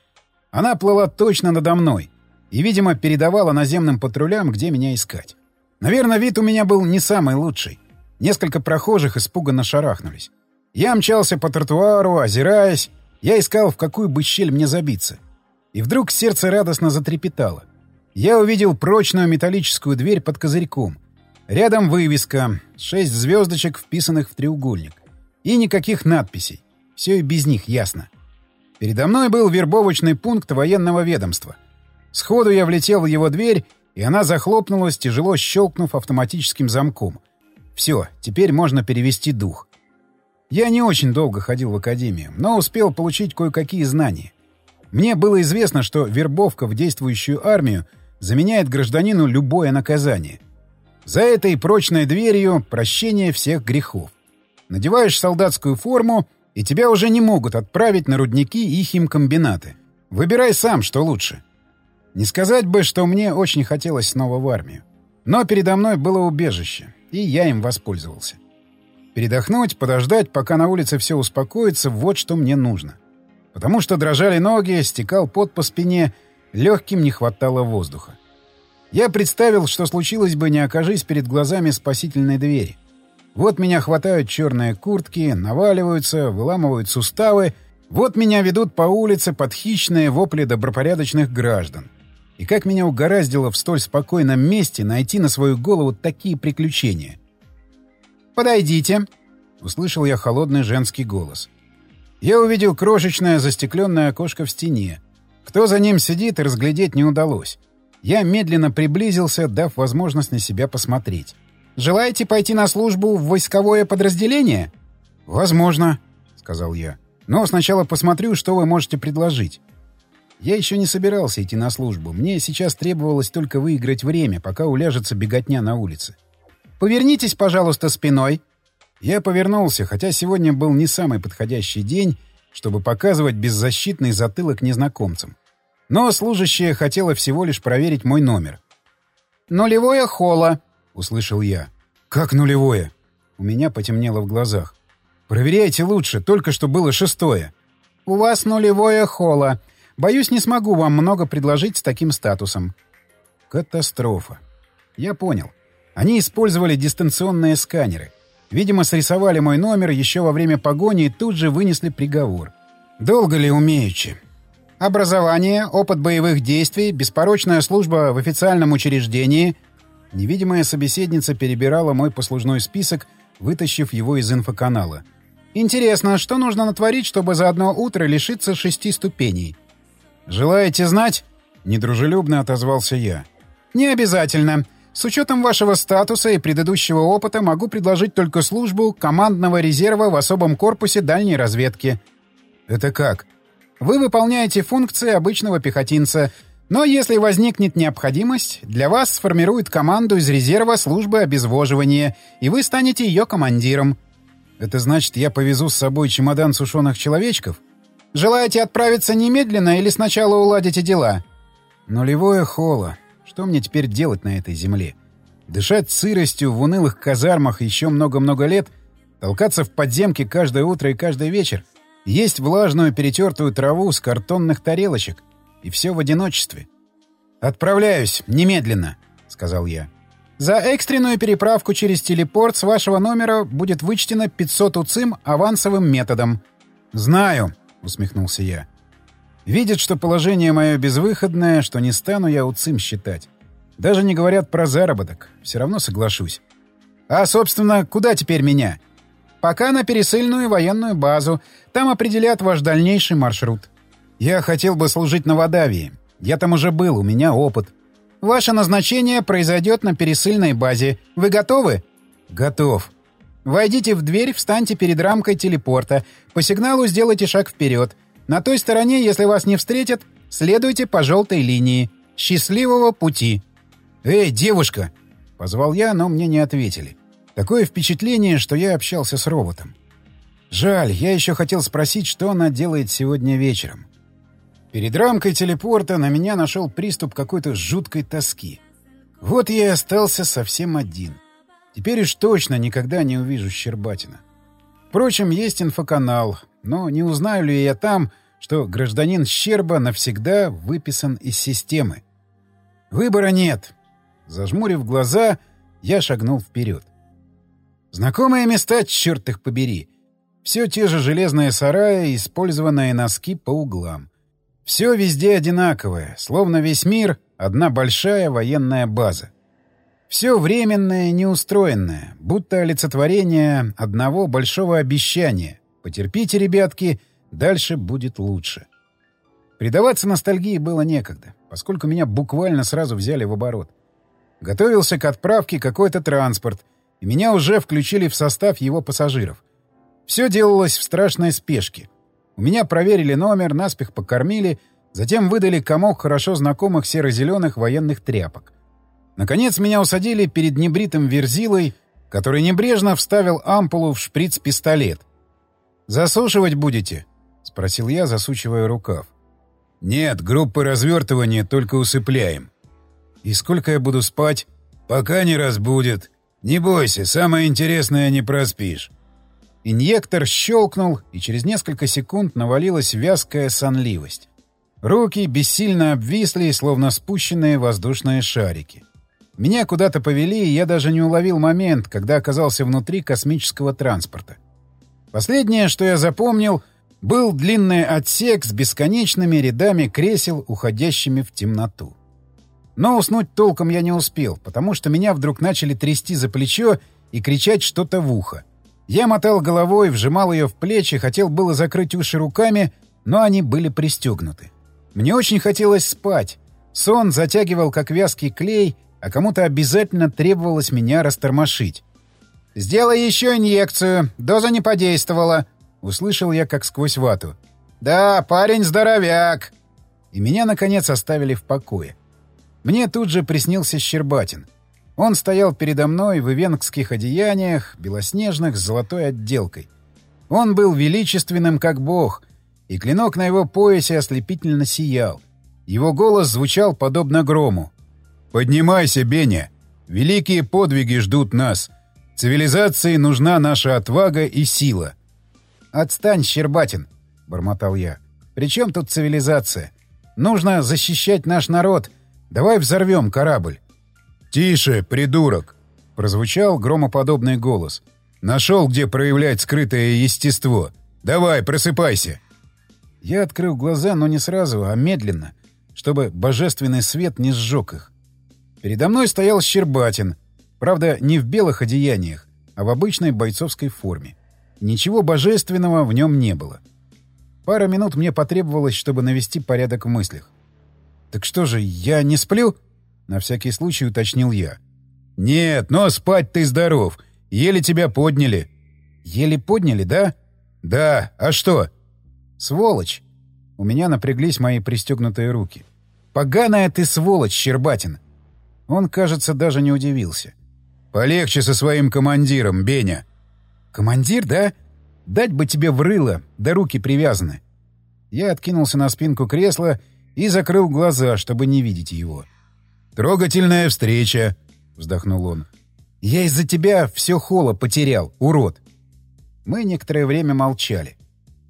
Speaker 1: Она плыла точно надо мной и, видимо, передавала наземным патрулям, где меня искать. Наверное, вид у меня был не самый лучший. Несколько прохожих испуганно шарахнулись. Я мчался по тротуару, озираясь, Я искал, в какую бы щель мне забиться. И вдруг сердце радостно затрепетало. Я увидел прочную металлическую дверь под козырьком. Рядом вывеска, шесть звездочек, вписанных в треугольник. И никаких надписей. Все и без них ясно. Передо мной был вербовочный пункт военного ведомства. Сходу я влетел в его дверь, и она захлопнулась, тяжело щелкнув автоматическим замком. Все, теперь можно перевести дух. Я не очень долго ходил в академию, но успел получить кое-какие знания. Мне было известно, что вербовка в действующую армию заменяет гражданину любое наказание. За этой прочной дверью прощение всех грехов. Надеваешь солдатскую форму, и тебя уже не могут отправить на рудники и химкомбинаты. Выбирай сам, что лучше. Не сказать бы, что мне очень хотелось снова в армию. Но передо мной было убежище, и я им воспользовался. Передохнуть, подождать, пока на улице все успокоится, вот что мне нужно. Потому что дрожали ноги, стекал пот по спине, легким не хватало воздуха. Я представил, что случилось бы, не окажись перед глазами спасительной двери. Вот меня хватают черные куртки, наваливаются, выламывают суставы. Вот меня ведут по улице под хищные вопли добропорядочных граждан. И как меня угораздило в столь спокойном месте найти на свою голову такие приключения. «Подойдите!» — услышал я холодный женский голос. Я увидел крошечное застекленное окошко в стене. Кто за ним сидит, разглядеть не удалось. Я медленно приблизился, дав возможность на себя посмотреть. Желаете пойти на службу в войсковое подразделение? Возможно, сказал я. Но сначала посмотрю, что вы можете предложить. Я еще не собирался идти на службу. Мне сейчас требовалось только выиграть время, пока уляжется беготня на улице. Повернитесь, пожалуйста, спиной. Я повернулся, хотя сегодня был не самый подходящий день, чтобы показывать беззащитный затылок незнакомцам. Но служащая хотела всего лишь проверить мой номер. «Нулевое холла», услышал я. «Как нулевое?» У меня потемнело в глазах. «Проверяйте лучше, только что было шестое». «У вас нулевое холла. Боюсь, не смогу вам много предложить с таким статусом». Катастрофа. Я понял. Они использовали дистанционные сканеры. Видимо, срисовали мой номер еще во время погони и тут же вынесли приговор. Долго ли умеючи? Образование, опыт боевых действий, беспорочная служба в официальном учреждении, Невидимая собеседница перебирала мой послужной список, вытащив его из инфоканала. «Интересно, что нужно натворить, чтобы за одно утро лишиться шести ступеней?» «Желаете знать?» — недружелюбно отозвался я. «Не обязательно. С учетом вашего статуса и предыдущего опыта могу предложить только службу командного резерва в особом корпусе дальней разведки». «Это как?» «Вы выполняете функции обычного пехотинца, но если возникнет необходимость, для вас сформируют команду из резерва службы обезвоживания, и вы станете ее командиром. Это значит, я повезу с собой чемодан сушеных человечков? Желаете отправиться немедленно или сначала уладите дела? Нулевое холо. Что мне теперь делать на этой земле? Дышать сыростью в унылых казармах еще много-много лет? Толкаться в подземке каждое утро и каждый вечер? Есть влажную перетертую траву с картонных тарелочек? И все в одиночестве. «Отправляюсь, немедленно», — сказал я. «За экстренную переправку через телепорт с вашего номера будет вычтено 500 УЦИМ авансовым методом». «Знаю», — усмехнулся я. «Видят, что положение мое безвыходное, что не стану я УЦИМ считать. Даже не говорят про заработок. Все равно соглашусь. А, собственно, куда теперь меня?» «Пока на пересыльную военную базу. Там определят ваш дальнейший маршрут». «Я хотел бы служить на Вадавии. Я там уже был, у меня опыт». «Ваше назначение произойдет на пересыльной базе. Вы готовы?» «Готов». «Войдите в дверь, встаньте перед рамкой телепорта. По сигналу сделайте шаг вперед. На той стороне, если вас не встретят, следуйте по желтой линии. Счастливого пути!» «Эй, девушка!» — позвал я, но мне не ответили. Такое впечатление, что я общался с роботом. Жаль, я еще хотел спросить, что она делает сегодня вечером. Перед рамкой телепорта на меня нашел приступ какой-то жуткой тоски. Вот я и остался совсем один. Теперь уж точно никогда не увижу Щербатина. Впрочем, есть инфоканал, но не узнаю ли я там, что гражданин Щерба навсегда выписан из системы. Выбора нет. Зажмурив глаза, я шагнул вперед. Знакомые места, черт их побери. Все те же железные сараи, использованные носки по углам. Все везде одинаковое, словно весь мир — одна большая военная база. Все временное, неустроенное, будто олицетворение одного большого обещания. Потерпите, ребятки, дальше будет лучше. Предаваться ностальгии было некогда, поскольку меня буквально сразу взяли в оборот. Готовился к отправке какой-то транспорт, и меня уже включили в состав его пассажиров. Все делалось в страшной спешке. У меня проверили номер, наспех покормили, затем выдали комок хорошо знакомых серо-зеленых военных тряпок. Наконец меня усадили перед небритым верзилой, который небрежно вставил ампулу в шприц-пистолет. «Засушивать будете?» — спросил я, засучивая рукав.
Speaker 2: «Нет, группы развертывания только усыпляем».
Speaker 1: «И сколько я буду спать?»
Speaker 2: «Пока не разбудит. Не бойся, самое интересное не проспишь».
Speaker 1: Инъектор щелкнул, и через несколько секунд навалилась вязкая сонливость. Руки бессильно обвисли, словно спущенные воздушные шарики. Меня куда-то повели, и я даже не уловил момент, когда оказался внутри космического транспорта. Последнее, что я запомнил, был длинный отсек с бесконечными рядами кресел, уходящими в темноту. Но уснуть толком я не успел, потому что меня вдруг начали трясти за плечо и кричать что-то в ухо. Я мотал головой, вжимал ее в плечи, хотел было закрыть уши руками, но они были пристегнуты. Мне очень хотелось спать. Сон затягивал, как вязкий клей, а кому-то обязательно требовалось меня растормошить. «Сделай еще инъекцию, доза не подействовала», — услышал я как сквозь вату. «Да, парень здоровяк!» И меня, наконец, оставили в покое. Мне тут же приснился Щербатин. Он стоял передо мной в ивенгских одеяниях, белоснежных, с золотой отделкой. Он был величественным, как бог, и клинок на его поясе ослепительно сиял. Его голос звучал подобно грому.
Speaker 2: «Поднимайся, Беня! Великие подвиги ждут нас. Цивилизации нужна наша отвага и сила».
Speaker 1: «Отстань, Щербатин!» — бормотал я. «При чем тут цивилизация? Нужно защищать наш народ. Давай взорвем корабль».
Speaker 2: «Тише, придурок!» — прозвучал громоподобный голос. «Нашел, где проявлять скрытое естество. Давай, просыпайся!»
Speaker 1: Я открыл глаза, но не сразу, а медленно, чтобы божественный свет не сжег их. Передо мной стоял Щербатин, правда, не в белых одеяниях, а в обычной бойцовской форме. Ничего божественного в нем не было. Пара минут мне потребовалось, чтобы навести порядок в мыслях. «Так что же, я не сплю?» — на всякий случай уточнил я.
Speaker 2: «Нет, но спать ты здоров. Еле тебя подняли».
Speaker 1: «Еле подняли, да?»
Speaker 2: «Да. А что?»
Speaker 1: «Сволочь!» У меня напряглись мои пристегнутые руки. «Поганая ты сволочь, Щербатин!» Он, кажется, даже не удивился.
Speaker 2: «Полегче со своим командиром, Беня!»
Speaker 1: «Командир, да? Дать бы тебе в рыло, да руки привязаны!» Я откинулся на спинку кресла и закрыл глаза, чтобы не видеть его.
Speaker 2: «Трогательная встреча!» — вздохнул он.
Speaker 1: «Я из-за тебя все холо потерял, урод!» Мы некоторое время молчали.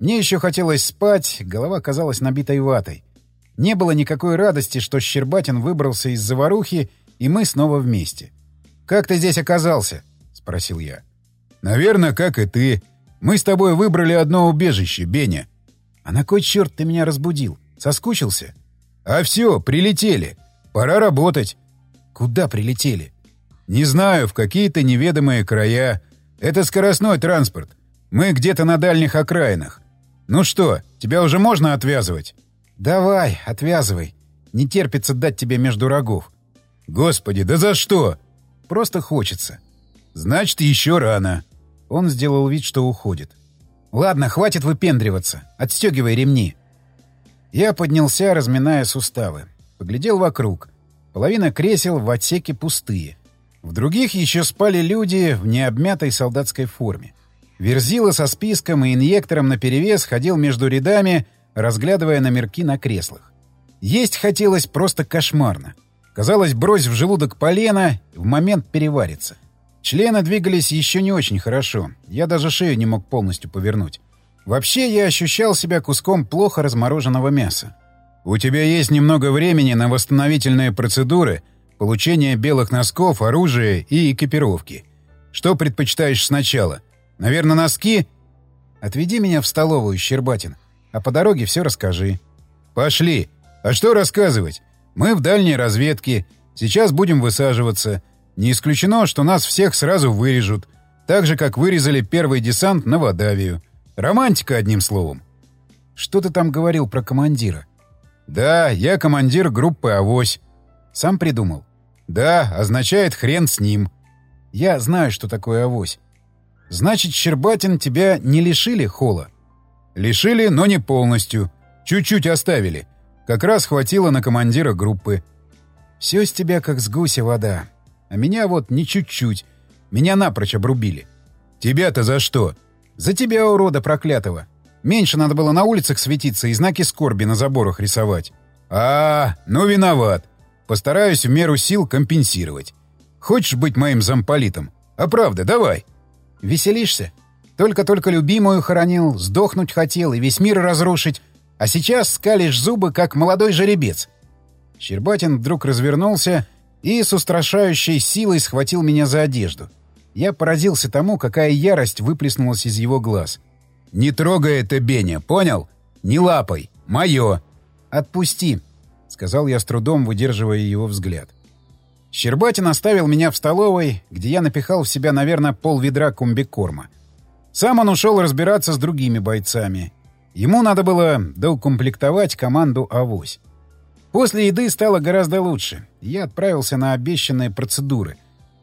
Speaker 1: Мне еще хотелось спать, голова казалась набитой ватой. Не было никакой радости, что Щербатин выбрался из заварухи, и мы снова вместе. «Как ты здесь оказался?» — спросил я.
Speaker 2: «Наверное, как и ты. Мы с тобой выбрали одно убежище, Беня».
Speaker 1: «А на кой черт ты меня разбудил? Соскучился?»
Speaker 2: «А все, прилетели. Пора работать».
Speaker 1: «Куда прилетели?»
Speaker 2: «Не знаю, в какие-то неведомые края. Это скоростной транспорт. Мы где-то на дальних окраинах. Ну что, тебя уже можно отвязывать?»
Speaker 1: «Давай, отвязывай. Не терпится дать тебе между рогов».
Speaker 2: «Господи, да за что?»
Speaker 1: «Просто хочется».
Speaker 2: «Значит, еще рано».
Speaker 1: Он сделал вид, что уходит. «Ладно, хватит выпендриваться. Отстегивай ремни». Я поднялся, разминая суставы. Поглядел вокруг. Половина кресел в отсеке пустые. В других еще спали люди в необмятой солдатской форме. Верзила со списком и инъектором наперевес ходил между рядами, разглядывая номерки на креслах. Есть хотелось просто кошмарно. Казалось, брось в желудок полена, в момент переварится. Члены двигались еще не очень хорошо. Я даже шею не мог полностью повернуть. Вообще, я ощущал себя куском плохо размороженного мяса.
Speaker 2: «У тебя есть немного времени на восстановительные процедуры, получение белых носков, оружия и экипировки. Что предпочитаешь сначала? Наверное, носки?»
Speaker 1: Отведи меня в столовую, Щербатин, а по дороге все расскажи.
Speaker 2: Пошли. А что рассказывать? Мы в дальней разведке. Сейчас будем высаживаться. Не исключено, что нас всех сразу вырежут. Так же, как вырезали первый десант на Водавию. Романтика, одним словом.
Speaker 1: Что ты там говорил про командира?
Speaker 2: Да, я командир группы «Авось».
Speaker 1: Сам придумал?
Speaker 2: Да, означает «хрен с ним».
Speaker 1: Я знаю, что такое «Авось». Значит, Щербатин, тебя не лишили хола?
Speaker 2: Лишили, но не полностью. Чуть-чуть оставили. Как раз хватило на командира группы.
Speaker 1: Все с тебя как с гуся вода. А меня вот не чуть-чуть. Меня напрочь обрубили.
Speaker 2: Тебя-то за что?
Speaker 1: За тебя, урода проклятого. Меньше надо было на улицах светиться и знаки скорби на заборах рисовать.
Speaker 2: А, -а, -а ну виноват. Постараюсь в меру сил компенсировать. Хочешь быть моим замполитом? А правда, давай.
Speaker 1: Веселишься? Только-только любимую хоронил, сдохнуть хотел и весь мир разрушить, а сейчас скалишь зубы, как молодой жеребец. Щербатин вдруг развернулся и с устрашающей силой схватил меня за одежду. Я поразился тому, какая ярость выплеснулась из его глаз.
Speaker 2: «Не трогай это, Беня, понял? Не лапай. Мое!»
Speaker 1: «Отпусти», — сказал я с трудом, выдерживая его взгляд. Щербатин оставил меня в столовой, где я напихал в себя, наверное, пол ведра комбикорма. Сам он ушел разбираться с другими бойцами. Ему надо было доукомплектовать команду «Авось». После еды стало гораздо лучше. Я отправился на обещанные процедуры,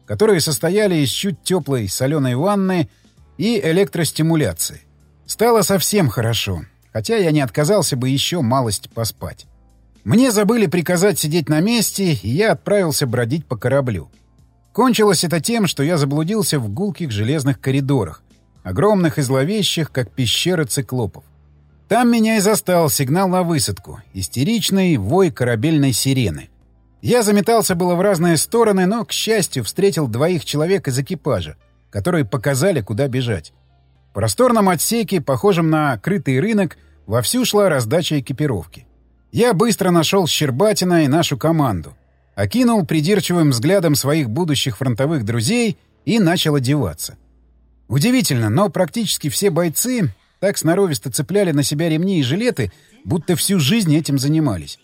Speaker 1: которые состояли из чуть теплой соленой ванны и электростимуляции. Стало совсем хорошо, хотя я не отказался бы еще малость поспать. Мне забыли приказать сидеть на месте, и я отправился бродить по кораблю. Кончилось это тем, что я заблудился в гулких железных коридорах, огромных и зловещих, как пещеры циклопов. Там меня и застал сигнал на высадку, истеричный вой корабельной сирены. Я заметался было в разные стороны, но, к счастью, встретил двоих человек из экипажа, которые показали, куда бежать. В просторном отсеке, похожем на крытый рынок, вовсю шла раздача экипировки. Я быстро нашел Щербатина и нашу команду. Окинул придирчивым взглядом своих будущих фронтовых друзей и начал одеваться. Удивительно, но практически все бойцы так сноровисто цепляли на себя ремни и жилеты, будто всю жизнь этим занимались.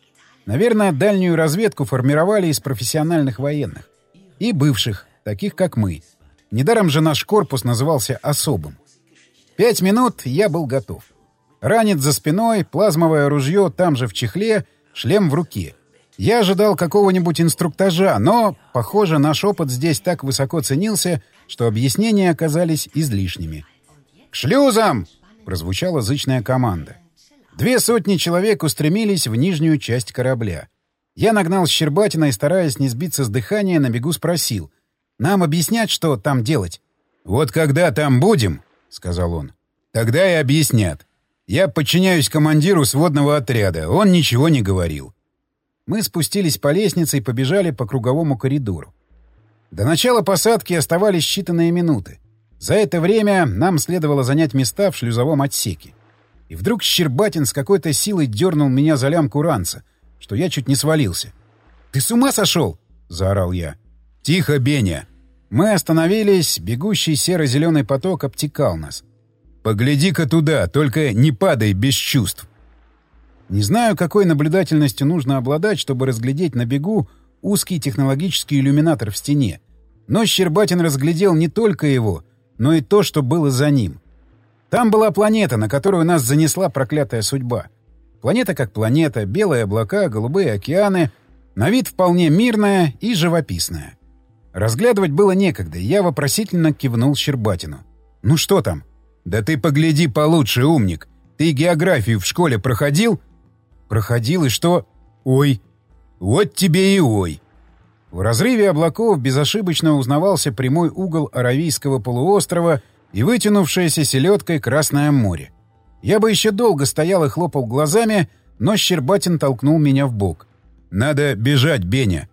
Speaker 1: Наверное, дальнюю разведку формировали из профессиональных военных. И бывших, таких как мы. Недаром же наш корпус назывался особым. Пять минут я был готов. Ранец за спиной, плазмовое ружье там же в чехле, шлем в руке. Я ожидал какого-нибудь инструктажа, но, похоже, наш опыт здесь так высоко ценился, что объяснения оказались излишними. «К шлюзам!» — прозвучала зычная команда. Две сотни человек устремились в нижнюю часть корабля. Я нагнал Щербатина и, стараясь не сбиться с дыхания, на бегу спросил. «Нам объяснять, что там делать?»
Speaker 2: «Вот когда там будем», — сказал он, — «тогда и объяснят. Я подчиняюсь командиру сводного отряда. Он ничего не говорил.
Speaker 1: Мы спустились по лестнице и побежали по круговому коридору. До начала посадки оставались считанные минуты. За это время нам следовало занять места в шлюзовом отсеке. И вдруг Щербатин с какой-то силой дернул меня за лямку ранца, что я чуть не свалился. «Ты с ума сошел?» — заорал я.
Speaker 2: «Тихо, Беня!»
Speaker 1: Мы остановились, бегущий серо-зеленый поток обтекал нас.
Speaker 2: Погляди-ка туда, только не падай без чувств.
Speaker 1: Не знаю, какой наблюдательностью нужно обладать, чтобы разглядеть на бегу узкий технологический иллюминатор в стене. Но Щербатин разглядел не только его, но и то, что было за ним. Там была планета, на которую нас занесла проклятая судьба. Планета как планета, белые облака, голубые океаны, на вид вполне мирная и живописная. Разглядывать было некогда, я вопросительно кивнул Щербатину. «Ну что там?»
Speaker 2: «Да ты погляди получше, умник! Ты географию в школе проходил?»
Speaker 1: «Проходил, и что?»
Speaker 2: «Ой! Вот тебе и ой!»
Speaker 1: В разрыве облаков безошибочно узнавался прямой угол Аравийского полуострова и вытянувшееся селедкой Красное море. Я бы еще долго стоял и хлопал глазами, но Щербатин толкнул меня в бок.
Speaker 2: «Надо бежать, Беня!»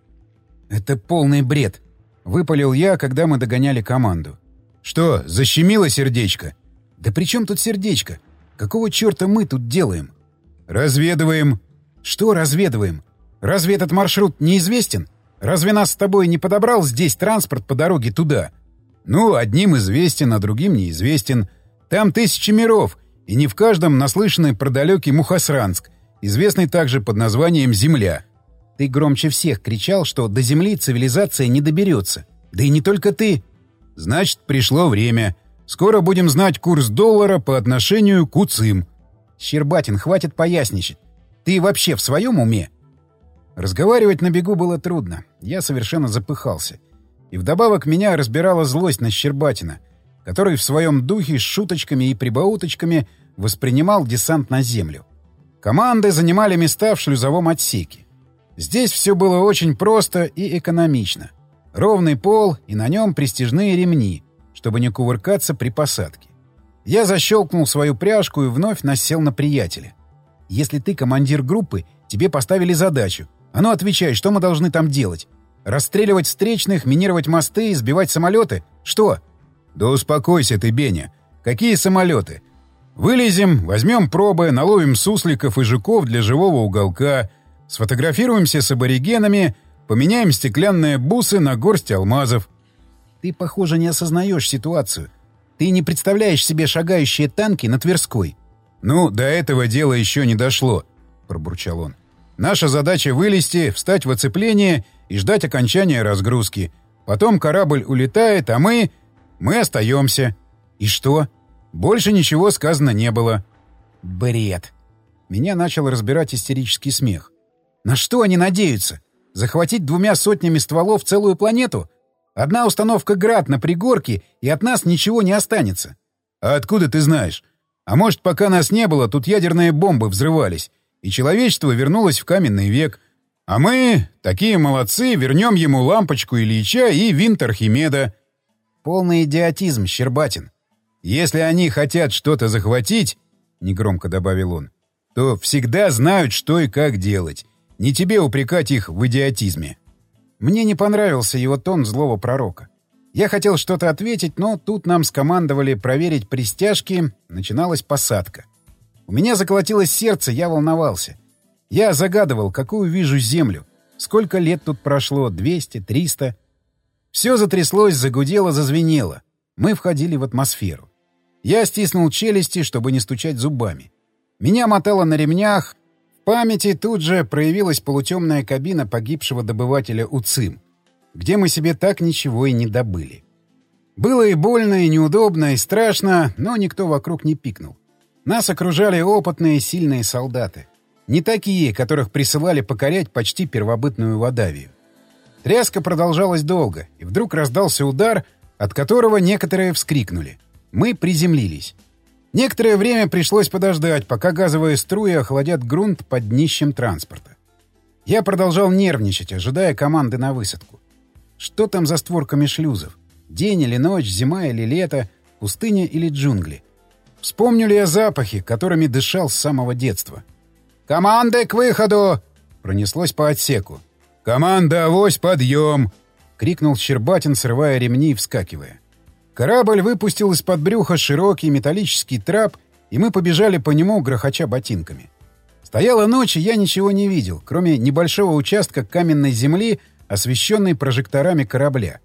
Speaker 1: «Это полный бред!» — выпалил я, когда мы догоняли команду.
Speaker 2: «Что, защемило сердечко?»
Speaker 1: «Да при чем тут сердечко? Какого черта мы тут делаем?»
Speaker 2: «Разведываем».
Speaker 1: «Что разведываем? Разве этот маршрут неизвестен? Разве нас с тобой не подобрал здесь транспорт по дороге туда?»
Speaker 2: «Ну, одним известен, а другим неизвестен.
Speaker 1: Там тысячи миров, и не в каждом наслышанный про далекий Мухосранск, известный также под названием Земля.
Speaker 3: Ты громче всех кричал, что до Земли цивилизация не доберется. Да и не только ты.
Speaker 1: Значит, пришло время. Скоро будем знать курс доллара по отношению к УЦИМ.
Speaker 3: Щербатин, хватит поясничать. Ты вообще в своем уме? Разговаривать на бегу было трудно. Я совершенно запыхался. И вдобавок меня разбирала злость на Щербатина, который в своем духе с шуточками и прибауточками воспринимал десант на землю. Команды занимали места в шлюзовом отсеке. Здесь все было очень просто и экономично. Ровный пол и на нем престижные ремни, чтобы не кувыркаться при посадке. Я защелкнул свою пряжку и вновь насел на приятеля. Если ты командир группы, тебе поставили задачу. А ну отвечай, что мы должны там делать? Расстреливать встречных, минировать мосты, сбивать самолеты? Что?
Speaker 1: Да успокойся ты, Беня. Какие самолеты? Вылезем, возьмем пробы, наловим сусликов и жуков для живого уголка, сфотографируемся с аборигенами, поменяем стеклянные бусы на горсть алмазов.
Speaker 3: Ты, похоже, не осознаешь ситуацию. Ты не представляешь себе шагающие танки на Тверской.
Speaker 1: «Ну, до этого дела еще не дошло», — пробурчал он. «Наша задача — вылезти, встать в оцепление и ждать окончания разгрузки. Потом корабль улетает, а мы... мы остаемся. И что? Больше ничего сказано не было.
Speaker 3: Бред. Меня начал разбирать истерический смех. На что они надеются? Захватить двумя сотнями стволов целую планету? Одна установка «Град» на пригорке, и от нас ничего не останется.
Speaker 1: А откуда ты знаешь? А может, пока нас не было, тут ядерные бомбы взрывались, и человечество вернулось в каменный век — а мы, такие молодцы, вернем ему лампочку Ильича и винт Архимеда.
Speaker 3: Полный идиотизм, Щербатин.
Speaker 1: Если они хотят что-то захватить, — негромко добавил он, — то всегда знают, что и как делать. Не тебе упрекать их в идиотизме.
Speaker 3: Мне не понравился его тон злого пророка. Я хотел что-то ответить, но тут нам скомандовали проверить пристяжки, начиналась посадка. У меня заколотилось сердце, я волновался — я загадывал, какую вижу землю. Сколько лет тут прошло? Двести? Триста? Все затряслось, загудело, зазвенело. Мы входили в атмосферу. Я стиснул челюсти, чтобы не стучать зубами. Меня мотало на ремнях. В памяти тут же проявилась полутемная кабина погибшего добывателя УЦИМ, где мы себе так ничего и не добыли. Было и больно, и неудобно, и страшно, но никто вокруг не пикнул. Нас окружали опытные, сильные солдаты. Не такие, которых присылали покорять почти первобытную Вадавию. Тряска продолжалась долго, и вдруг раздался удар, от которого некоторые вскрикнули. Мы приземлились. Некоторое время пришлось подождать, пока газовые струи охладят грунт под днищем транспорта. Я продолжал нервничать, ожидая команды на высадку. Что там за створками шлюзов? День или ночь, зима или лето, пустыня или джунгли? Вспомню ли я запахи, которыми дышал с самого детства? — «Команды к выходу!» — пронеслось по отсеку.
Speaker 1: «Команда, авось, подъем!»
Speaker 3: — крикнул Щербатин, срывая ремни и вскакивая. Корабль выпустил из-под брюха широкий металлический трап, и мы побежали по нему, грохоча ботинками. Стояла ночь, и я ничего не видел, кроме небольшого участка каменной земли, освещенной прожекторами корабля.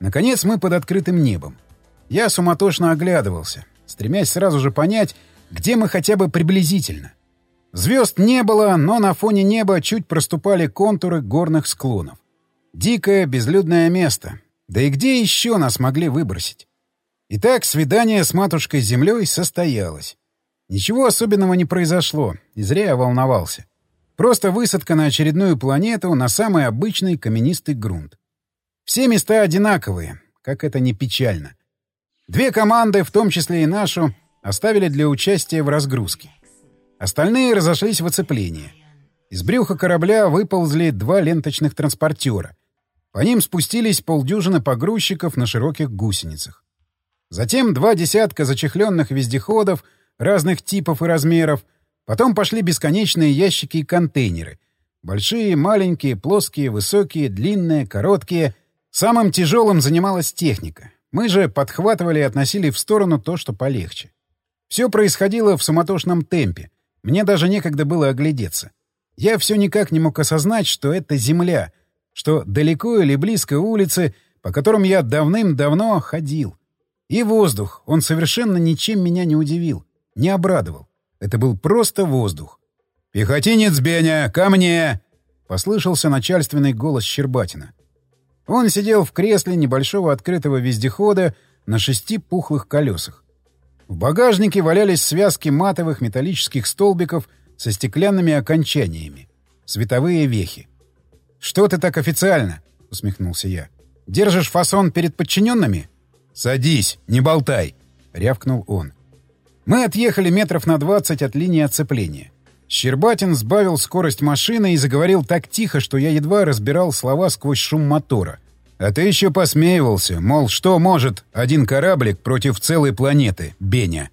Speaker 3: Наконец мы под открытым небом. Я суматошно оглядывался, стремясь сразу же понять, где мы хотя бы приблизительно. Звезд не было, но на фоне неба чуть проступали контуры горных склонов. Дикое, безлюдное место. Да и где еще нас могли выбросить? Итак, свидание с матушкой-землей состоялось. Ничего особенного не произошло, и зря я волновался. Просто высадка на очередную планету на самый обычный каменистый грунт. Все места одинаковые, как это не печально. Две команды, в том числе и нашу, оставили для участия в разгрузке. Остальные разошлись в оцепление. Из брюха корабля выползли два ленточных транспортера. По ним спустились полдюжины погрузчиков на широких гусеницах. Затем два десятка зачехленных вездеходов разных типов и размеров. Потом пошли бесконечные ящики и контейнеры. Большие, маленькие, плоские, высокие, длинные, короткие. Самым тяжелым занималась техника. Мы же подхватывали и относили в сторону то, что полегче. Все происходило в суматошном темпе — мне даже некогда было оглядеться. Я все никак не мог осознать, что это земля, что далеко или близко улицы, по которым я давным-давно ходил.
Speaker 1: И воздух, он совершенно ничем меня не удивил, не обрадовал. Это был просто воздух.
Speaker 2: «Пехотинец Беня, ко мне!» — послышался начальственный голос Щербатина.
Speaker 1: Он сидел в кресле небольшого открытого вездехода на шести пухлых колесах. В багажнике валялись связки матовых металлических столбиков со стеклянными окончаниями. Световые вехи. «Что ты так официально?» — усмехнулся я. «Держишь фасон перед подчиненными?»
Speaker 2: «Садись, не болтай!» — рявкнул он.
Speaker 1: Мы отъехали метров на двадцать от линии оцепления. Щербатин сбавил скорость машины и заговорил так тихо, что я едва разбирал слова сквозь шум мотора.
Speaker 2: «А ты еще посмеивался, мол, что может один кораблик против целой планеты, Беня?»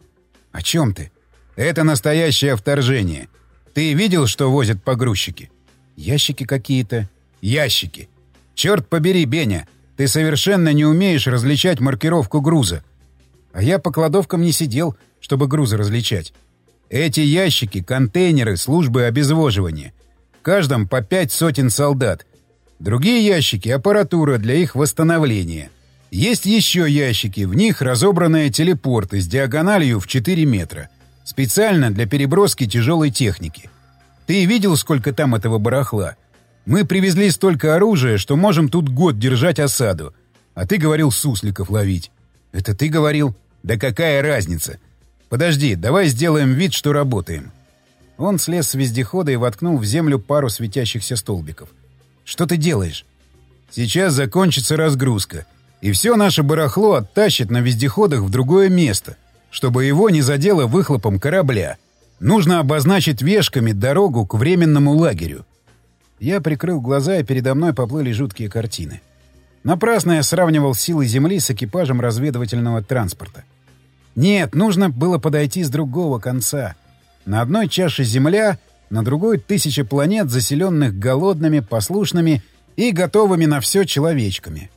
Speaker 1: «О чем ты?»
Speaker 2: «Это настоящее вторжение. Ты видел, что возят погрузчики?»
Speaker 1: «Ящики какие-то».
Speaker 2: «Ящики. Черт побери, Беня, ты совершенно не умеешь различать маркировку груза.
Speaker 1: А я по кладовкам не сидел, чтобы грузы различать.
Speaker 2: Эти ящики — контейнеры службы обезвоживания. В каждом по пять сотен солдат. Другие ящики — аппаратура для их восстановления. Есть еще ящики, в них разобранные телепорты с диагональю в 4 метра. Специально для переброски тяжелой техники. Ты видел, сколько там этого барахла? Мы привезли столько оружия, что можем тут год держать осаду. А ты говорил сусликов ловить.
Speaker 1: Это ты говорил?
Speaker 2: Да какая разница? Подожди, давай сделаем вид, что работаем.
Speaker 1: Он слез с вездехода и воткнул в землю пару светящихся столбиков. Что ты делаешь?
Speaker 2: Сейчас закончится разгрузка, и все наше барахло оттащит на вездеходах в другое место, чтобы его не задело выхлопом корабля. Нужно обозначить вешками дорогу к временному лагерю.
Speaker 1: Я прикрыл глаза, и передо мной поплыли жуткие картины. Напрасно я сравнивал силы Земли с экипажем разведывательного транспорта. Нет, нужно было подойти с другого конца. На одной чаше Земля, на другой тысяча планет, заселенных голодными, послушными и готовыми на все человечками.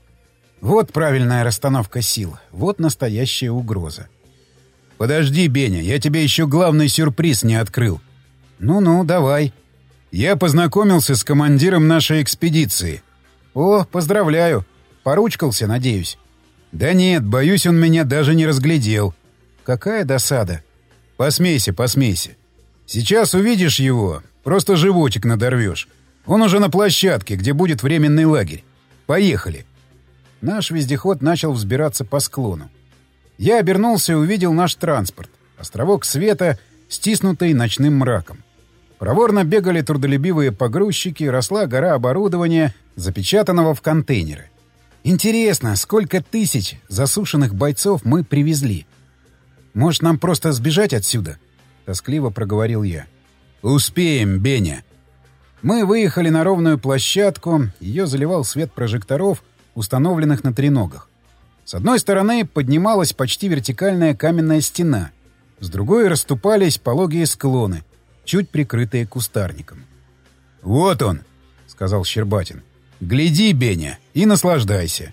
Speaker 1: Вот правильная расстановка сил, вот настоящая угроза.
Speaker 2: «Подожди, Беня, я тебе еще главный сюрприз не открыл».
Speaker 1: «Ну-ну, давай».
Speaker 2: «Я познакомился с командиром нашей экспедиции».
Speaker 1: «О, поздравляю. Поручкался, надеюсь».
Speaker 2: «Да нет, боюсь, он меня даже не разглядел».
Speaker 1: Какая досада.
Speaker 2: Посмейся, посмейся. Сейчас увидишь его, просто животик надорвешь. Он уже на площадке, где будет временный лагерь. Поехали.
Speaker 1: Наш вездеход начал взбираться по склону. Я обернулся и увидел наш транспорт. Островок света, стиснутый ночным мраком. Проворно бегали трудолюбивые погрузчики, росла гора оборудования, запечатанного в контейнеры. Интересно, сколько тысяч засушенных бойцов мы привезли? Может, нам просто сбежать отсюда?» — тоскливо проговорил я.
Speaker 2: «Успеем, Беня!»
Speaker 1: Мы выехали на ровную площадку, ее заливал свет прожекторов, установленных на треногах. С одной стороны поднималась почти вертикальная каменная стена, с другой расступались пологие склоны, чуть прикрытые кустарником.
Speaker 2: «Вот он!» — сказал Щербатин. «Гляди, Беня, и наслаждайся!»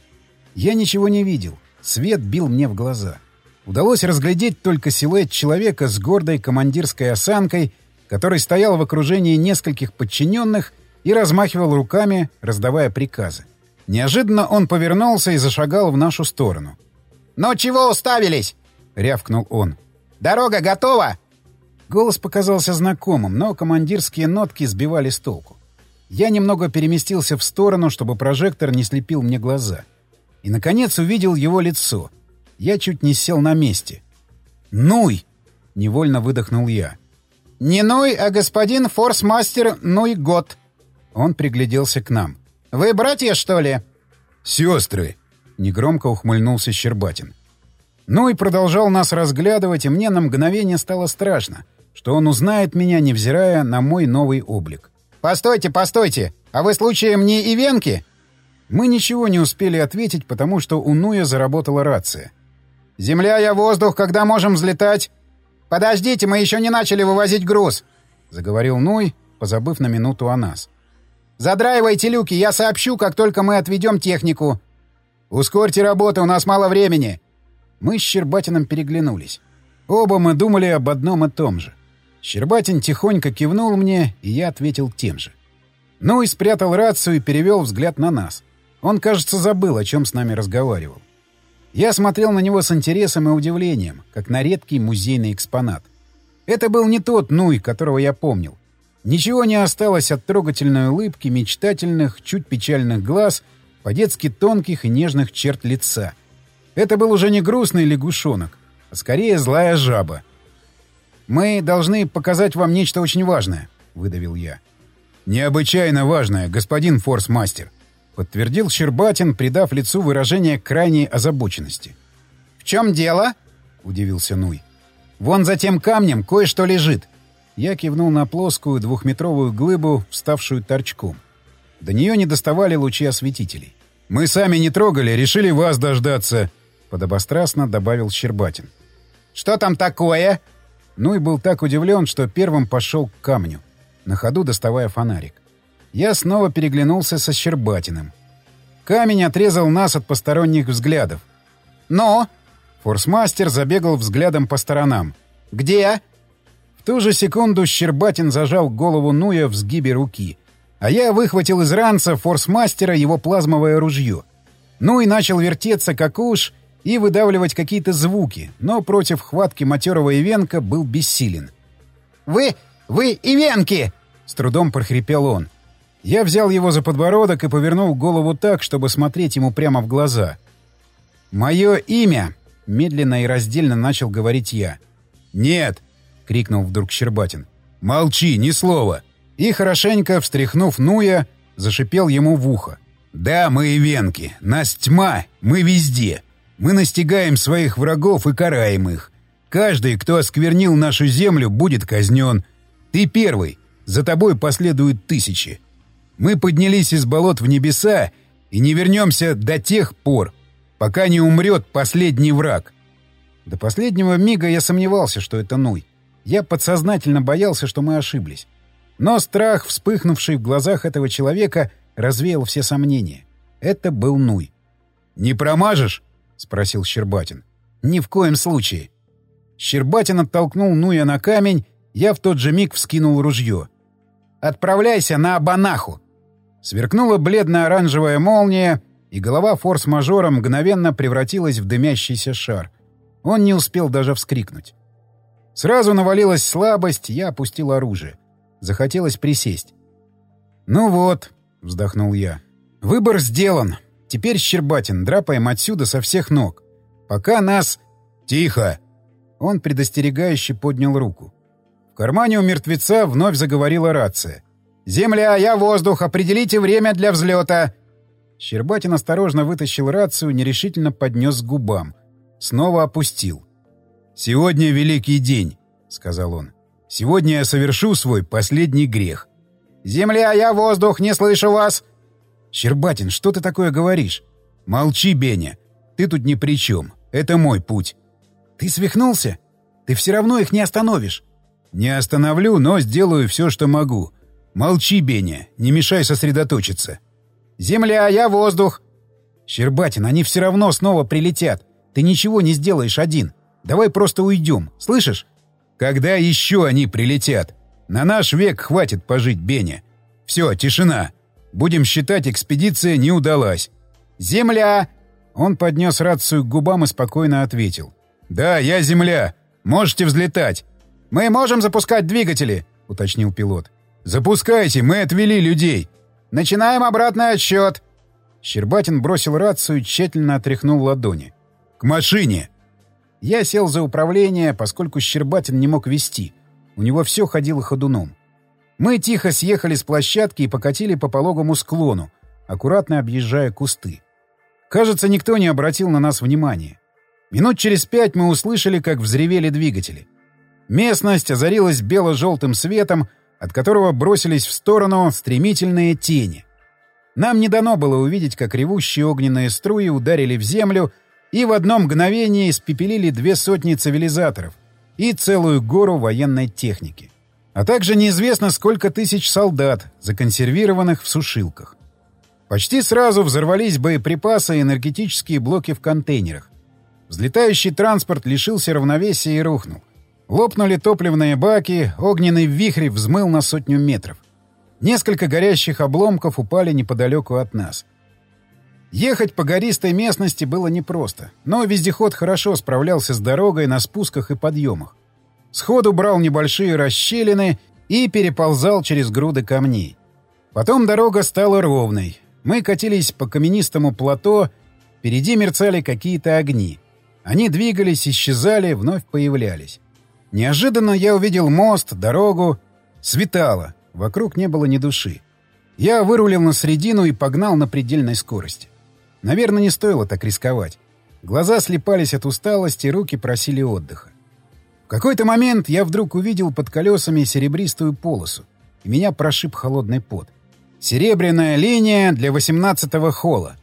Speaker 1: Я ничего не видел, свет бил мне в глаза. Удалось разглядеть только силуэт человека с гордой командирской осанкой, который стоял в окружении нескольких подчиненных и размахивал руками, раздавая приказы. Неожиданно он повернулся и зашагал в нашу сторону.
Speaker 4: «Ну чего уставились?» — рявкнул он. «Дорога готова?»
Speaker 1: Голос показался знакомым, но командирские нотки сбивали с толку. Я немного переместился в сторону, чтобы прожектор не слепил мне глаза. И, наконец, увидел его лицо — я чуть не сел на месте. «Нуй!» — невольно выдохнул я.
Speaker 4: «Не Нуй, а господин форс-мастер Нуй Гот».
Speaker 1: Он пригляделся к нам.
Speaker 4: «Вы братья, что ли?»
Speaker 2: «Сестры!» — негромко ухмыльнулся Щербатин.
Speaker 1: Нуй продолжал нас разглядывать, и мне на мгновение стало страшно, что он узнает меня, невзирая на мой новый облик.
Speaker 4: «Постойте, постойте! А вы случаем не ивенки?»
Speaker 1: Мы ничего не успели ответить, потому что у Нуя заработала рация.
Speaker 4: «Земля, я воздух, когда можем взлетать?» «Подождите, мы еще не начали вывозить груз», —
Speaker 1: заговорил Нуй, позабыв на минуту о нас.
Speaker 4: «Задраивайте люки, я сообщу, как только мы отведем технику». «Ускорьте работу, у нас мало времени».
Speaker 1: Мы с Щербатином переглянулись. Оба мы думали об одном и том же. Щербатин тихонько кивнул мне, и я ответил тем же. Нуй спрятал рацию и перевел взгляд на нас. Он, кажется, забыл, о чем с нами разговаривал. Я смотрел на него с интересом и удивлением, как на редкий музейный экспонат. Это был не тот Нуй, которого я помнил. Ничего не осталось от трогательной улыбки, мечтательных, чуть печальных глаз, по-детски тонких и нежных черт лица. Это был уже не грустный лягушонок, а скорее злая жаба. «Мы должны показать вам нечто очень важное», — выдавил я. «Необычайно важное, господин форс-мастер», — подтвердил Щербатин, придав лицу выражение крайней озабоченности. «В чем дело?» — удивился Нуй. «Вон за тем камнем кое-что лежит». Я кивнул на плоскую двухметровую глыбу, вставшую торчком. До нее не доставали лучи осветителей. «Мы сами не трогали, решили вас дождаться», — подобострастно добавил Щербатин.
Speaker 4: «Что там такое?»
Speaker 1: Нуй был так удивлен, что первым пошел к камню, на ходу доставая фонарик. Я снова переглянулся со Щербатиным. Камень отрезал нас от посторонних взглядов.
Speaker 4: «Но?»
Speaker 1: Форсмастер забегал взглядом по сторонам.
Speaker 4: «Где?»
Speaker 1: В ту же секунду Щербатин зажал голову Нуя в сгибе руки, а я выхватил из ранца форсмастера его плазмовое ружье. Нуй начал вертеться, как уж, и выдавливать какие-то звуки, но против хватки матерого Ивенка был бессилен.
Speaker 4: «Вы... вы Ивенки!» — с трудом прохрипел он.
Speaker 1: Я взял его за подбородок и повернул голову так, чтобы смотреть ему прямо в глаза. «Мое имя!» — медленно и раздельно начал говорить я. «Нет!» — крикнул вдруг Щербатин. «Молчи, ни слова!» И, хорошенько встряхнув Нуя, зашипел ему в ухо. «Да, мы и венки. Нас тьма. Мы везде. Мы настигаем своих врагов и караем их. Каждый, кто осквернил нашу землю, будет казнен. Ты первый. За тобой последуют тысячи. Мы поднялись из болот в небеса и не вернемся до тех пор, пока не умрет последний враг. До последнего мига я сомневался, что это Нуй. Я подсознательно боялся, что мы ошиблись. Но страх, вспыхнувший в глазах этого человека, развеял все сомнения. Это был Нуй. «Не промажешь?» — спросил Щербатин. «Ни в коем случае». Щербатин оттолкнул Нуя на камень, я в тот же миг вскинул ружье. «Отправляйся на Абанаху!» Сверкнула бледно-оранжевая молния, и голова форс-мажора мгновенно превратилась в дымящийся шар. Он не успел даже вскрикнуть. Сразу навалилась слабость, я опустил оружие. Захотелось присесть. «Ну вот», — вздохнул я, — «выбор сделан. Теперь, Щербатин, драпаем отсюда со всех ног. Пока нас...» «Тихо!» Он предостерегающе поднял руку. В кармане у мертвеца вновь заговорила рация. «Земля, я воздух, определите время для взлета!» Щербатин осторожно вытащил рацию, нерешительно поднес к губам. Снова опустил. «Сегодня великий день», — сказал он. «Сегодня я совершу свой последний грех». «Земля, я воздух, не слышу вас!» «Щербатин, что ты такое говоришь?» «Молчи, Беня. Ты тут ни при чем. Это мой путь». «Ты свихнулся? Ты все равно их не остановишь». «Не остановлю, но сделаю все, что могу. «Молчи, Беня, не мешай сосредоточиться». «Земля, я воздух!» «Щербатин, они все равно снова прилетят. Ты ничего не сделаешь один. Давай просто уйдем, слышишь?» «Когда еще они прилетят? На наш век хватит пожить, Беня. Все, тишина. Будем считать, экспедиция не удалась». «Земля!» Он поднес рацию к губам и спокойно ответил. «Да, я Земля. Можете взлетать». «Мы можем запускать двигатели», — уточнил пилот. «Запускайте, мы отвели людей!» «Начинаем обратный отсчет!» Щербатин бросил рацию и тщательно отряхнул ладони. «К машине!» Я сел за управление, поскольку Щербатин не мог вести. У него все ходило ходуном. Мы тихо съехали с площадки и покатили по пологому склону, аккуратно объезжая кусты. Кажется, никто не обратил на нас внимания. Минут через пять мы услышали, как взревели двигатели. Местность озарилась бело-желтым светом, от которого бросились в сторону стремительные тени. Нам не дано было увидеть, как ревущие огненные струи ударили в землю и в одно мгновение испепелили две сотни цивилизаторов и целую гору военной техники. А также неизвестно, сколько тысяч солдат, законсервированных в сушилках. Почти сразу взорвались боеприпасы и энергетические блоки в контейнерах. Взлетающий транспорт лишился равновесия и рухнул. Лопнули топливные баки, огненный вихрь взмыл на сотню метров. Несколько горящих обломков упали неподалеку от нас. Ехать по гористой местности было непросто, но вездеход хорошо справлялся с дорогой на спусках и подъемах. Сходу брал небольшие расщелины и переползал через груды камней. Потом дорога стала ровной. Мы катились по каменистому плато, впереди мерцали какие-то огни. Они двигались, исчезали, вновь появлялись. Неожиданно я увидел мост, дорогу. Светало, вокруг не было ни души. Я вырулил на середину и погнал на предельной скорости. Наверное, не стоило так рисковать. Глаза слепались от усталости, руки просили отдыха. В какой-то момент я вдруг увидел под колесами серебристую полосу, и меня прошиб холодный пот. Серебряная линия для 18-го холла.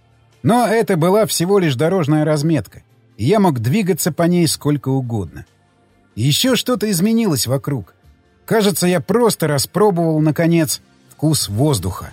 Speaker 1: Но это была всего лишь дорожная разметка, и я мог двигаться по ней сколько угодно. Еще что-то изменилось вокруг. Кажется, я просто распробовал, наконец, вкус воздуха.